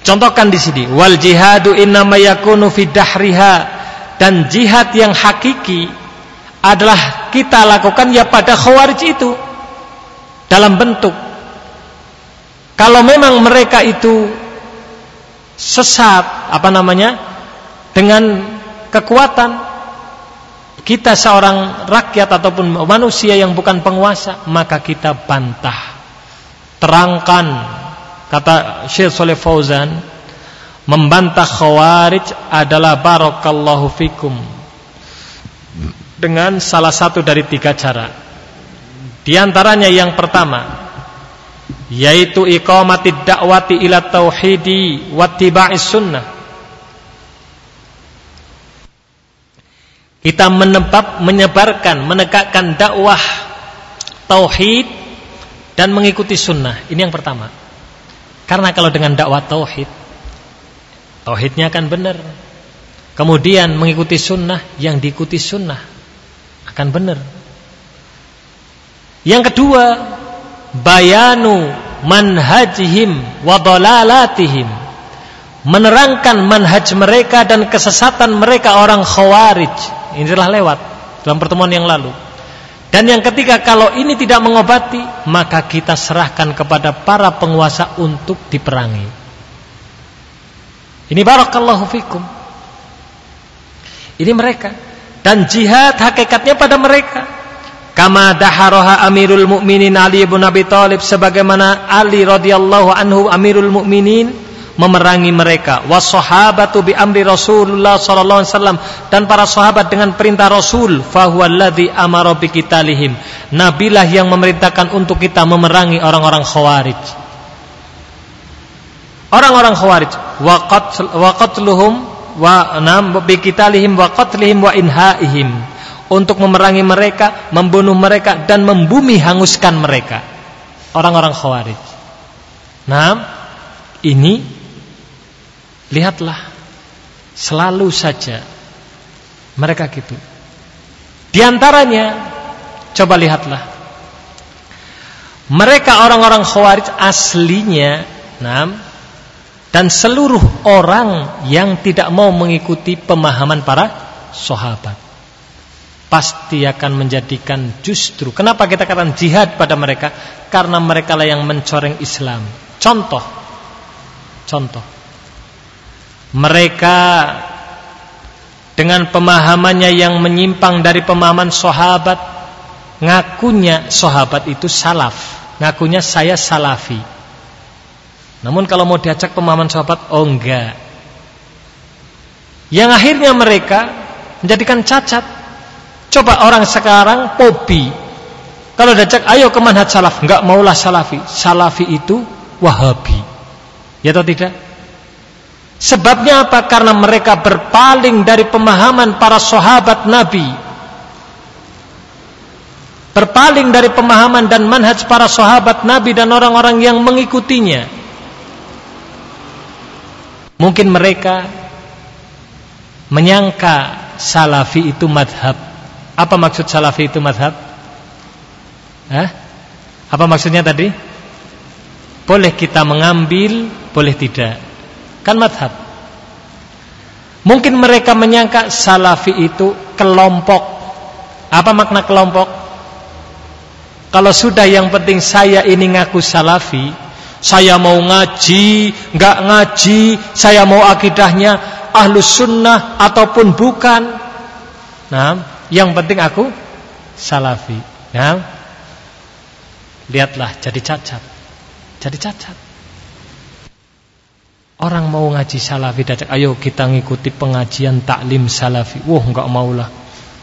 Contohkan di sini, wal jihadu innama yakunu fi dahriha dan jihad yang hakiki adalah kita lakukan ya pada khawarij itu dalam bentuk kalau memang mereka itu sesat apa namanya dengan kekuatan kita seorang rakyat ataupun manusia yang bukan penguasa maka kita bantah terangkan kata Syekh Saleh Fauzan membantah khawarij adalah barakallahu fikum dengan salah satu dari tiga cara. Di antaranya yang pertama yaitu iqamati da'wati ila tauhidi wattiba'is sunnah. Kita menebab, menyebarkan menegakkan dakwah tauhid dan mengikuti sunnah. Ini yang pertama. Karena kalau dengan dakwah tauhid tauhidnya akan benar. Kemudian mengikuti sunnah yang diikuti sunnah akan benar. Yang kedua bayanu manhajihim wa dalalatihim. Menerangkan manhaj mereka dan kesesatan mereka orang khawarij. Ini telah lewat dalam pertemuan yang lalu. Dan yang ketiga, kalau ini tidak mengobati, maka kita serahkan kepada para penguasa untuk diperangi. Ini barakallahu fikum. Ini mereka. Dan jihad hakikatnya pada mereka. Kama daharoha Amirul Mukminin Ali bin Abi Thalib sebagaimana Ali radhiyallahu anhu Amirul Mukminin memerangi mereka. Wasahabatu bi amri Rasulullah sallallahu alaihi wasallam dan para sahabat dengan perintah Rasul fahuwallazi amara bi qitalihim. Nabilah yang memerintahkan untuk kita memerangi orang-orang khawarij. Orang-orang khawarij. Wa qatluhum wa nam bi qitalihim wa qatlihim wa inhaihim untuk memerangi mereka, membunuh mereka dan membumi hanguskan mereka. Orang-orang Khawarij. Nah, ini lihatlah selalu saja mereka gitu. Di antaranya coba lihatlah. Mereka orang-orang Khawarij aslinya, nah, dan seluruh orang yang tidak mau mengikuti pemahaman para sahabat pasti akan menjadikan justru kenapa kita katakan jihad pada mereka? Karena mereka lah yang mencoreng Islam. Contoh contoh. Mereka dengan pemahamannya yang menyimpang dari pemahaman sahabat ngakunya sahabat itu salaf. Ngakunya saya salafi. Namun kalau mau diajak pemahaman sahabat oh enggak. Yang akhirnya mereka menjadikan cacat Coba orang sekarang pobi. Kalau dajak ayo ke manhaj salaf, enggak maulah salafi. Salafi itu wahabi. Ya atau tidak? Sebabnya apa? Karena mereka berpaling dari pemahaman para sahabat Nabi. Berpaling dari pemahaman dan manhaj para sahabat Nabi dan orang-orang yang mengikutinya. Mungkin mereka menyangka salafi itu madhab apa maksud salafi itu madhab? Hah? Apa maksudnya tadi? Boleh kita mengambil, boleh tidak. Kan madhab. Mungkin mereka menyangka salafi itu kelompok. Apa makna kelompok? Kalau sudah yang penting saya ini ngaku salafi, saya mau ngaji, nggak ngaji, saya mau akidahnya ahlus sunnah ataupun bukan. Nah, yang penting aku salafi. Ya. Lihatlah jadi cacat. Jadi cacat. Orang mau ngaji salafi datang, ayo kita ngikuti pengajian taklim salafi. Wah, enggak maulah.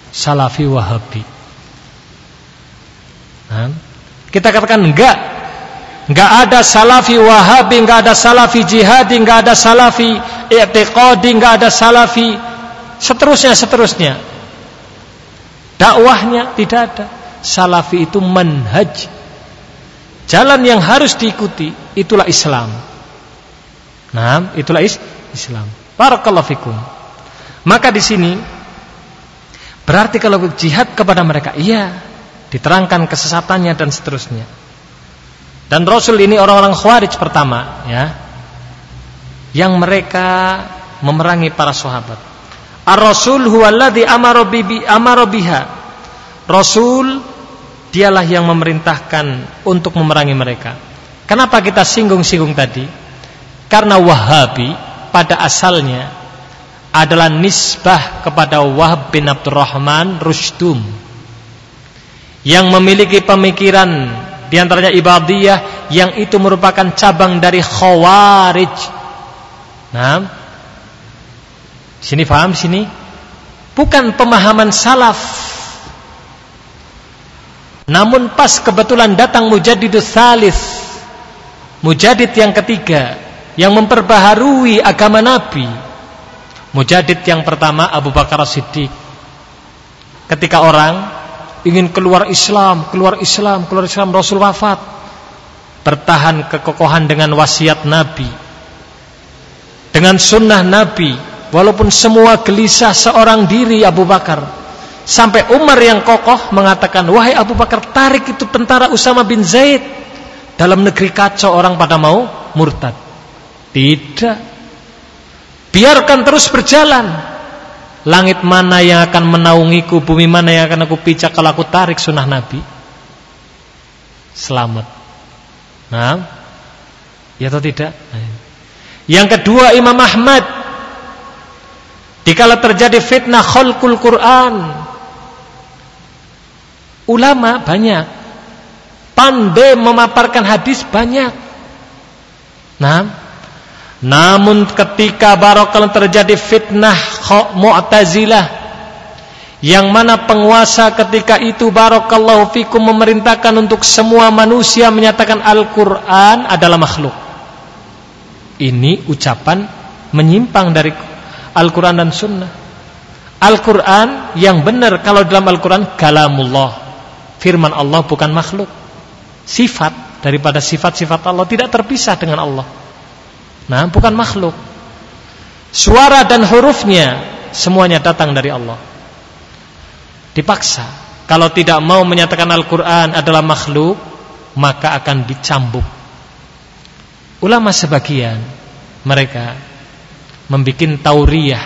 Salafi Wahabi. Nah, kita katakan enggak. Enggak ada salafi Wahabi, enggak ada salafi jihadi, enggak ada salafi i'tiqadi, enggak ada salafi seterusnya seterusnya. Dakwahnya tidak ada. Salafi itu manhaj. Jalan yang harus diikuti itulah Islam. Nah, itulah is Islam. Barakallahu fikum. Maka di sini berarti kalau jihad kepada mereka, iya, diterangkan kesesatannya dan seterusnya. Dan Rasul ini orang-orang Khawarij pertama, ya. Yang mereka memerangi para sahabat. Ar-Rasul huwallazi amara bibi biha. Rasul dialah yang memerintahkan untuk memerangi mereka. Kenapa kita singgung-singgung tadi? Karena Wahabi pada asalnya adalah nisbah kepada Wahab bin Abdurrahman Rushdum yang memiliki pemikiran di antaranya ibadiyah yang itu merupakan cabang dari Khawarij. Nah, Sini paham sini? Bukan pemahaman salaf. Namun pas kebetulan datang Mujadidus Salis. Mujadid yang ketiga yang memperbaharui agama Nabi. Mujadid yang pertama Abu Bakar Siddiq. ketika orang ingin keluar Islam, keluar Islam, keluar Islam Rasul wafat. Bertahan kekokohan dengan wasiat Nabi. Dengan sunnah Nabi, walaupun semua gelisah seorang diri Abu Bakar. Sampai Umar yang kokoh mengatakan, "Wahai Abu Bakar, tarik itu tentara Usama bin Zaid." Dalam negeri kacau orang pada mau murtad. Tidak. Biarkan terus berjalan. Langit mana yang akan menaungiku Bumi mana yang akan aku pijak Kalau aku tarik sunnah Nabi Selamat Nah Ya atau tidak Yang kedua Imam Ahmad Dikala terjadi fitnah khalqul Quran Ulama banyak Pandai memaparkan hadis banyak Nah namun ketika barokah terjadi fitnah Mu'tazilah yang mana penguasa ketika itu barakallahu fikum memerintahkan untuk semua manusia menyatakan Al-Qur'an adalah makhluk. Ini ucapan menyimpang dari Al-Qur'an dan sunnah. Al-Qur'an yang benar kalau dalam Al-Qur'an kalamullah. Firman Allah bukan makhluk. Sifat daripada sifat-sifat Allah tidak terpisah dengan Allah. Nah, bukan makhluk. Suara dan hurufnya semuanya datang dari Allah. Dipaksa. Kalau tidak mau menyatakan Al-Quran adalah makhluk, maka akan dicambuk. Ulama sebagian mereka membuat tauriyah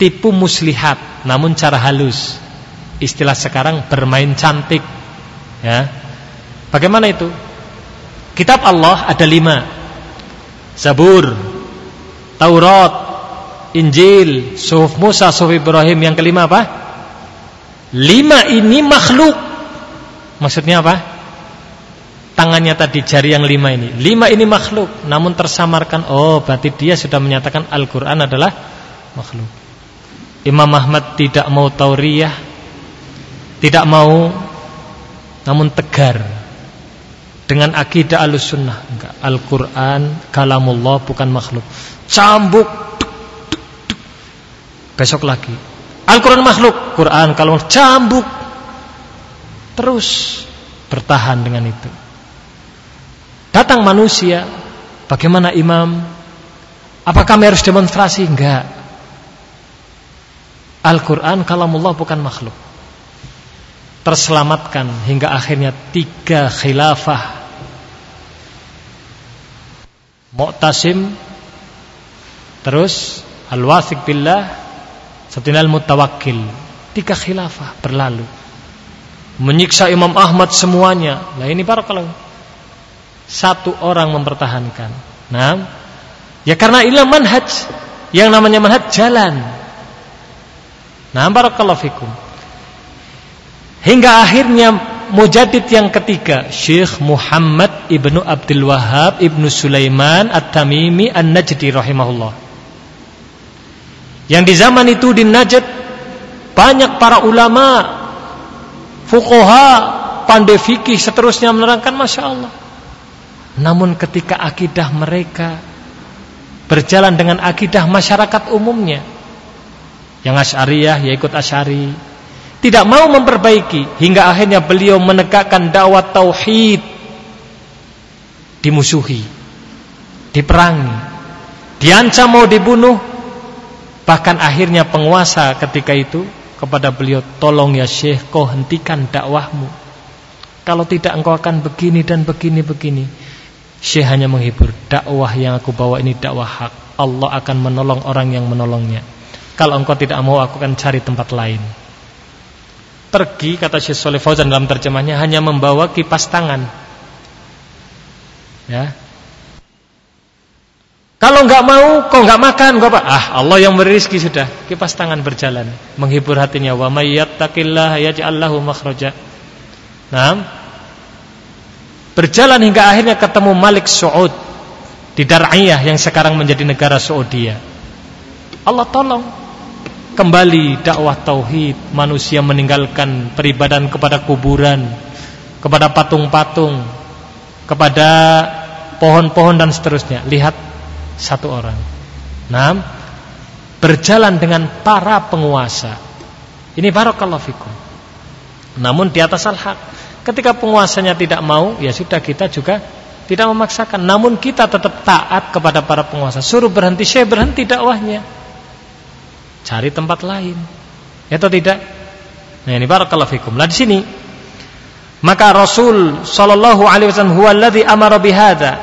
tipu muslihat namun cara halus. Istilah sekarang bermain cantik. Ya. Bagaimana itu? Kitab Allah ada lima Zabur, Taurat, Injil, Suhuf Musa, Suhuf Ibrahim. Yang kelima apa? Lima ini makhluk. Maksudnya apa? Tangannya tadi jari yang lima ini. Lima ini makhluk, namun tersamarkan. Oh, berarti dia sudah menyatakan Al-Quran adalah makhluk. Imam Ahmad tidak mau tauriyah, tidak mau, namun tegar. Dengan akidah enggak. Al-Qur'an kalamullah bukan makhluk. Cambuk besok lagi. Al-Qur'an makhluk. Quran kalau cambuk. Terus bertahan dengan itu datang manusia bagaimana imam? Apakah kami harus demonstrasi? Enggak. Al-Quran kalamullah bukan makhluk. Terselamatkan hingga akhirnya tiga khilafah. Mu'tasim Terus Al-Wasik Billah Satinal Mutawakkil Tiga khilafah berlalu. Menyiksa Imam Ahmad semuanya. Nah ini para kalau Satu orang mempertahankan. Nah Ya karena ilah manhaj. Yang namanya manhaj jalan. Nah barakallahu fikum. Hingga akhirnya Mujadid yang ketiga Syekh Muhammad Ibnu Abdul Wahab Ibnu Sulaiman At-Tamimi An-Najdi rahimahullah. Yang di zaman itu di Najd Banyak para ulama Fukoha Pandai fikih seterusnya menerangkan Masya Allah Namun ketika akidah mereka Berjalan dengan akidah masyarakat umumnya Yang Asyariyah ya ikut Asyari tidak mau memperbaiki hingga akhirnya beliau menegakkan dakwah tauhid dimusuhi diperangi diancam mau dibunuh bahkan akhirnya penguasa ketika itu kepada beliau tolong ya syekh kau hentikan dakwahmu. Kalau tidak engkau akan begini dan begini begini syekh hanya menghibur dakwah yang aku bawa ini dakwah hak Allah akan menolong orang yang menolongnya kalau engkau tidak mau aku akan cari tempat lain Pergi kata Syekh Saleh Fauzan dalam terjemahnya hanya membawa kipas tangan. Ya. Kalau nggak mau, kok nggak makan, kok apa? Ah, Allah yang beri rezeki sudah. Kipas tangan berjalan, menghibur hatinya. Wa may yattaqillaha yaj'al lahu makhraja. Nah, berjalan hingga akhirnya ketemu Malik Saud di Dar'iyah yang sekarang menjadi negara Saudi. Allah tolong kembali dakwah tauhid, manusia meninggalkan peribadahan kepada kuburan, kepada patung-patung, kepada pohon-pohon dan seterusnya. Lihat satu orang. Nah, berjalan dengan para penguasa. Ini barakallahu fikum. Namun di atas al-haq. Ketika penguasanya tidak mau, ya sudah kita juga tidak memaksakan. Namun kita tetap taat kepada para penguasa. Suruh berhenti, saya berhenti dakwahnya. Cari tempat lain. Ya atau tidak? Nah ini barakallahu fikum. Lah di sini maka Rasul sallallahu alaihi wasallam huwa alladhi amara bihadza.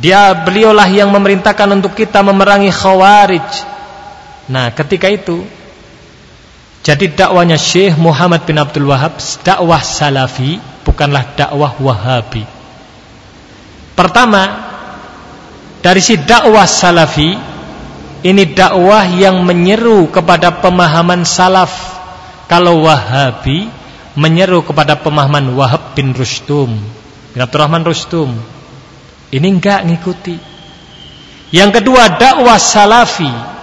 Dia beliaulah yang memerintahkan untuk kita memerangi khawarij. Nah, ketika itu jadi dakwanya Syekh Muhammad bin Abdul Wahab dakwah salafi bukanlah dakwah wahabi. Pertama, dari si dakwah salafi ini dakwah yang menyeru kepada pemahaman salaf. Kalau wahabi menyeru kepada pemahaman Wahab bin Rustum bin Abdurrahman Rustum ini enggak ngikuti yang kedua dakwah salafi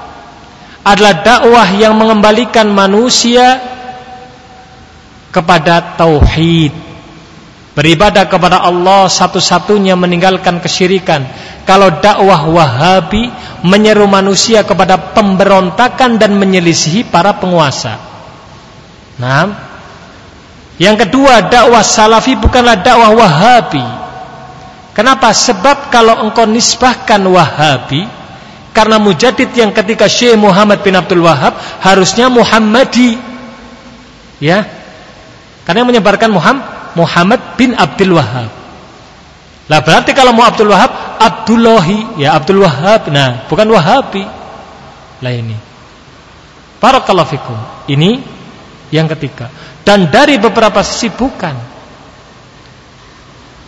adalah dakwah yang mengembalikan manusia kepada tauhid beribadah kepada Allah satu-satunya meninggalkan kesyirikan kalau dakwah wahabi menyeru manusia kepada pemberontakan dan menyelisihi para penguasa nah yang kedua, dakwah salafi bukanlah dakwah wahabi. Kenapa? Sebab kalau engkau nisbahkan wahabi, karena mujadid yang ketika Syekh Muhammad bin Abdul Wahab harusnya Muhammadi. Ya. Karena yang menyebarkan Muhammad, Muhammad bin Abdul Wahab. Lah berarti kalau mau Abdul Wahab, Abdullahi, ya Abdul Wahab. Nah, bukan Wahabi. Lah ini. Barakallahu fikum. Ini yang ketiga dan dari beberapa sisi bukan.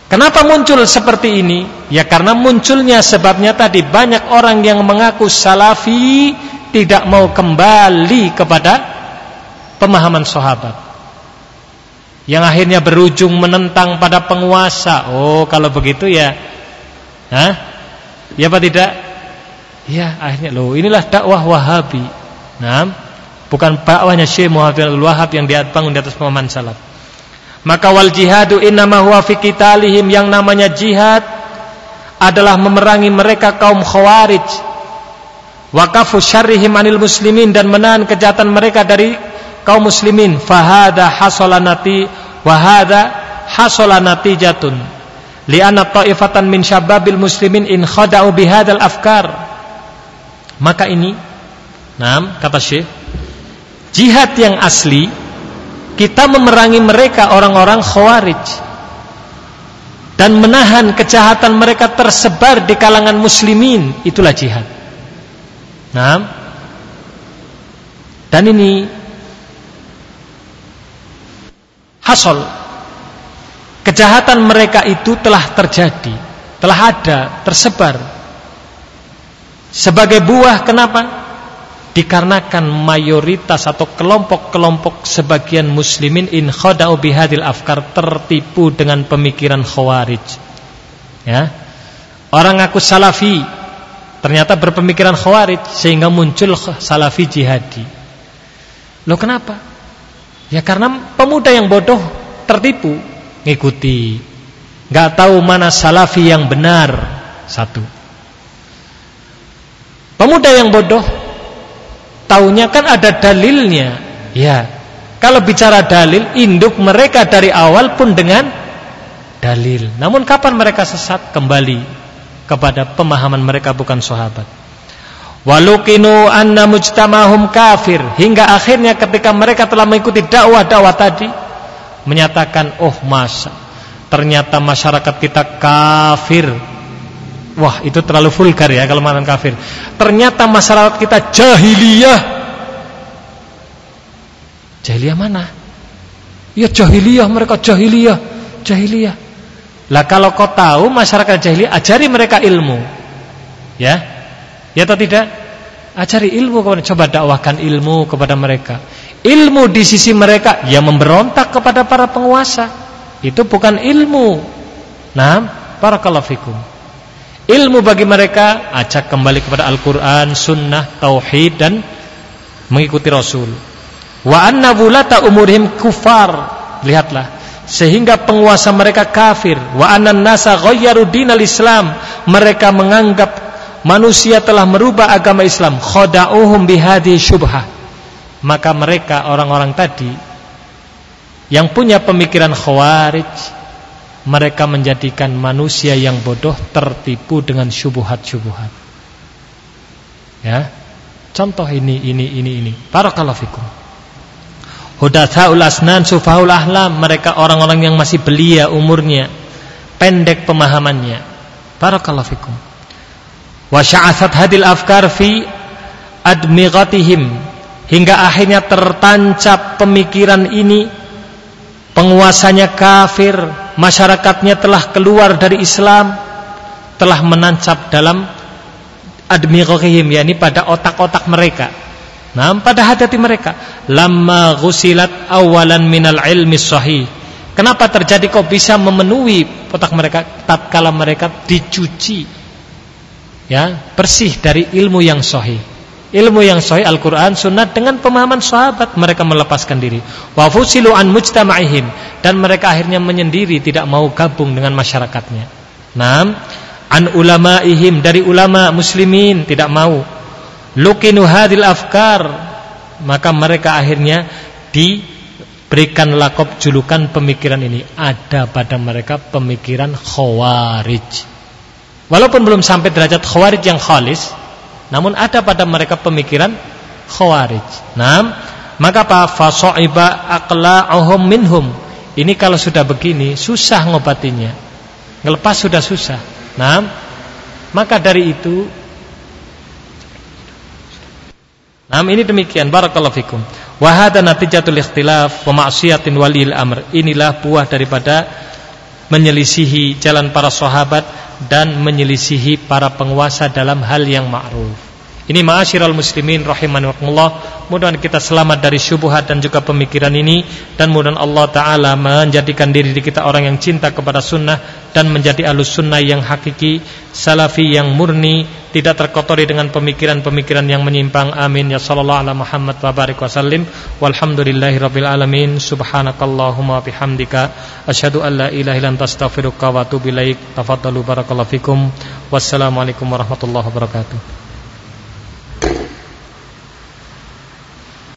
Kenapa muncul seperti ini? Ya karena munculnya sebabnya tadi banyak orang yang mengaku salafi tidak mau kembali kepada pemahaman sahabat. Yang akhirnya berujung menentang pada penguasa. Oh, kalau begitu ya Hah? Ya apa tidak? Ya, akhirnya loh, inilah dakwah Wahabi. Nah, bukan dakwahnya Syekh Muhammad bin Wahab yang dia bangun di atas pemahaman salaf. Maka wal jihadu innama huwa fi qitalihim yang namanya jihad adalah memerangi mereka kaum khawarij. Waqafu syarrihim anil muslimin dan menahan kejahatan mereka dari kaum muslimin. Fahada hasolanati wahada hasolanati jatun. Lianna ta'ifatan min syababil muslimin in khada'u bihadal afkar. Maka ini, nah, kata Syekh, jihad yang asli kita memerangi mereka orang-orang khawarij dan menahan kejahatan mereka tersebar di kalangan muslimin itulah jihad. Nah, dan ini hasol kejahatan mereka itu telah terjadi, telah ada, tersebar sebagai buah kenapa? Dikarenakan mayoritas atau kelompok-kelompok sebagian muslimin in khada'u bihadil afkar tertipu dengan pemikiran khawarij. Ya. Orang aku salafi ternyata berpemikiran khawarij sehingga muncul salafi jihadi. Lo kenapa? Ya karena pemuda yang bodoh tertipu ngikuti. Nggak tahu mana salafi yang benar. Satu. Pemuda yang bodoh Taunya kan ada dalilnya. Ya. Kalau bicara dalil, induk mereka dari awal pun dengan dalil. Namun kapan mereka sesat kembali kepada pemahaman mereka bukan sahabat. Walukinu anna mujtamahum kafir hingga akhirnya ketika mereka telah mengikuti dakwah-dakwah tadi menyatakan oh masa ternyata masyarakat kita kafir Wah itu terlalu vulgar ya kalau mantan kafir. Ternyata masyarakat kita jahiliyah. Jahiliyah mana? Ya jahiliyah mereka jahiliyah Jahiliyah. Lah kalau kau tahu masyarakat jahiliyah Ajari mereka ilmu. Ya? Ya atau tidak? Ajari ilmu kepada Coba dakwahkan ilmu kepada mereka. Ilmu di sisi mereka Ya memberontak kepada para penguasa. Itu bukan ilmu. Nah Barakallahu fikum Ilmu bagi mereka acak kembali kepada Al-Quran, Sunnah, Tauhid dan mengikuti Rasul. Wa anna bulata umurhim kufar. Lihatlah. Sehingga penguasa mereka kafir. Wa anna nasa ghayyaru dinal Islam. Mereka menganggap manusia telah merubah agama Islam. Khoda'uhum bihadi syubhah. maka mereka orang-orang tadi yang punya pemikiran khawarij mereka menjadikan manusia yang bodoh tertipu dengan syubuhat-syubuhat. Ya. Contoh ini ini ini ini. Barakallahu fikum. Hudatsaul asnan sufaul ahlam, mereka orang-orang yang masih belia umurnya, pendek pemahamannya. Barakallahu fikum. Wa sya'athat hadil afkar fi admighatihim hingga akhirnya tertancap pemikiran ini penguasanya kafir, masyarakatnya telah keluar dari Islam, telah menancap dalam admighatihim yakni pada otak-otak mereka. Nah, pada hati-hati mereka, lamma ghusilat awalan minal ilmi sahih. Kenapa terjadi kok bisa memenuhi otak mereka tatkala mereka dicuci ya, bersih dari ilmu yang sahih. Ilmu yang sahih Al-Qur'an, Sunnah dengan pemahaman sahabat mereka melepaskan diri. Wa fusilu an mujtama'ihim dan mereka akhirnya menyendiri tidak mau gabung dengan masyarakatnya. Naam, an ulamaihim dari ulama muslimin tidak mau lukinu hadil afkar maka mereka akhirnya diberikan lakop julukan pemikiran ini ada pada mereka pemikiran khawarij walaupun belum sampai derajat khawarij yang khalis namun ada pada mereka pemikiran khawarij nah maka apa fasoiba aqla'uhum minhum ini kalau sudah begini susah ngobatinya ngelepas sudah susah Nah, maka dari itu Nah, ini demikian barakallahu fikum. Wa hadha natijatul ikhtilaf wa walil amr. Inilah buah daripada menyelisihi jalan para sahabat dan menyelisihi para penguasa dalam hal yang ma'ruf. Ini ma'asyiral muslimin rahimanallah. Mudah-mudahan kita selamat dari syubhat dan juga pemikiran ini dan mudah Allah taala menjadikan diri kita orang yang cinta kepada sunnah dan menjadi alus sunnah yang hakiki, salafi yang murni, tidak terkotori dengan pemikiran-pemikiran yang menyimpang. Amin ya sallallahu ala Muhammad wa barik wasallim. Walhamdulillahirabbil alamin. Subhanakallahumma bihamdika asyhadu an la anta astaghfiruka wa atubu ilaik. Tafaddalu barakallahu fikum. Wassalamualaikum warahmatullahi wabarakatuh.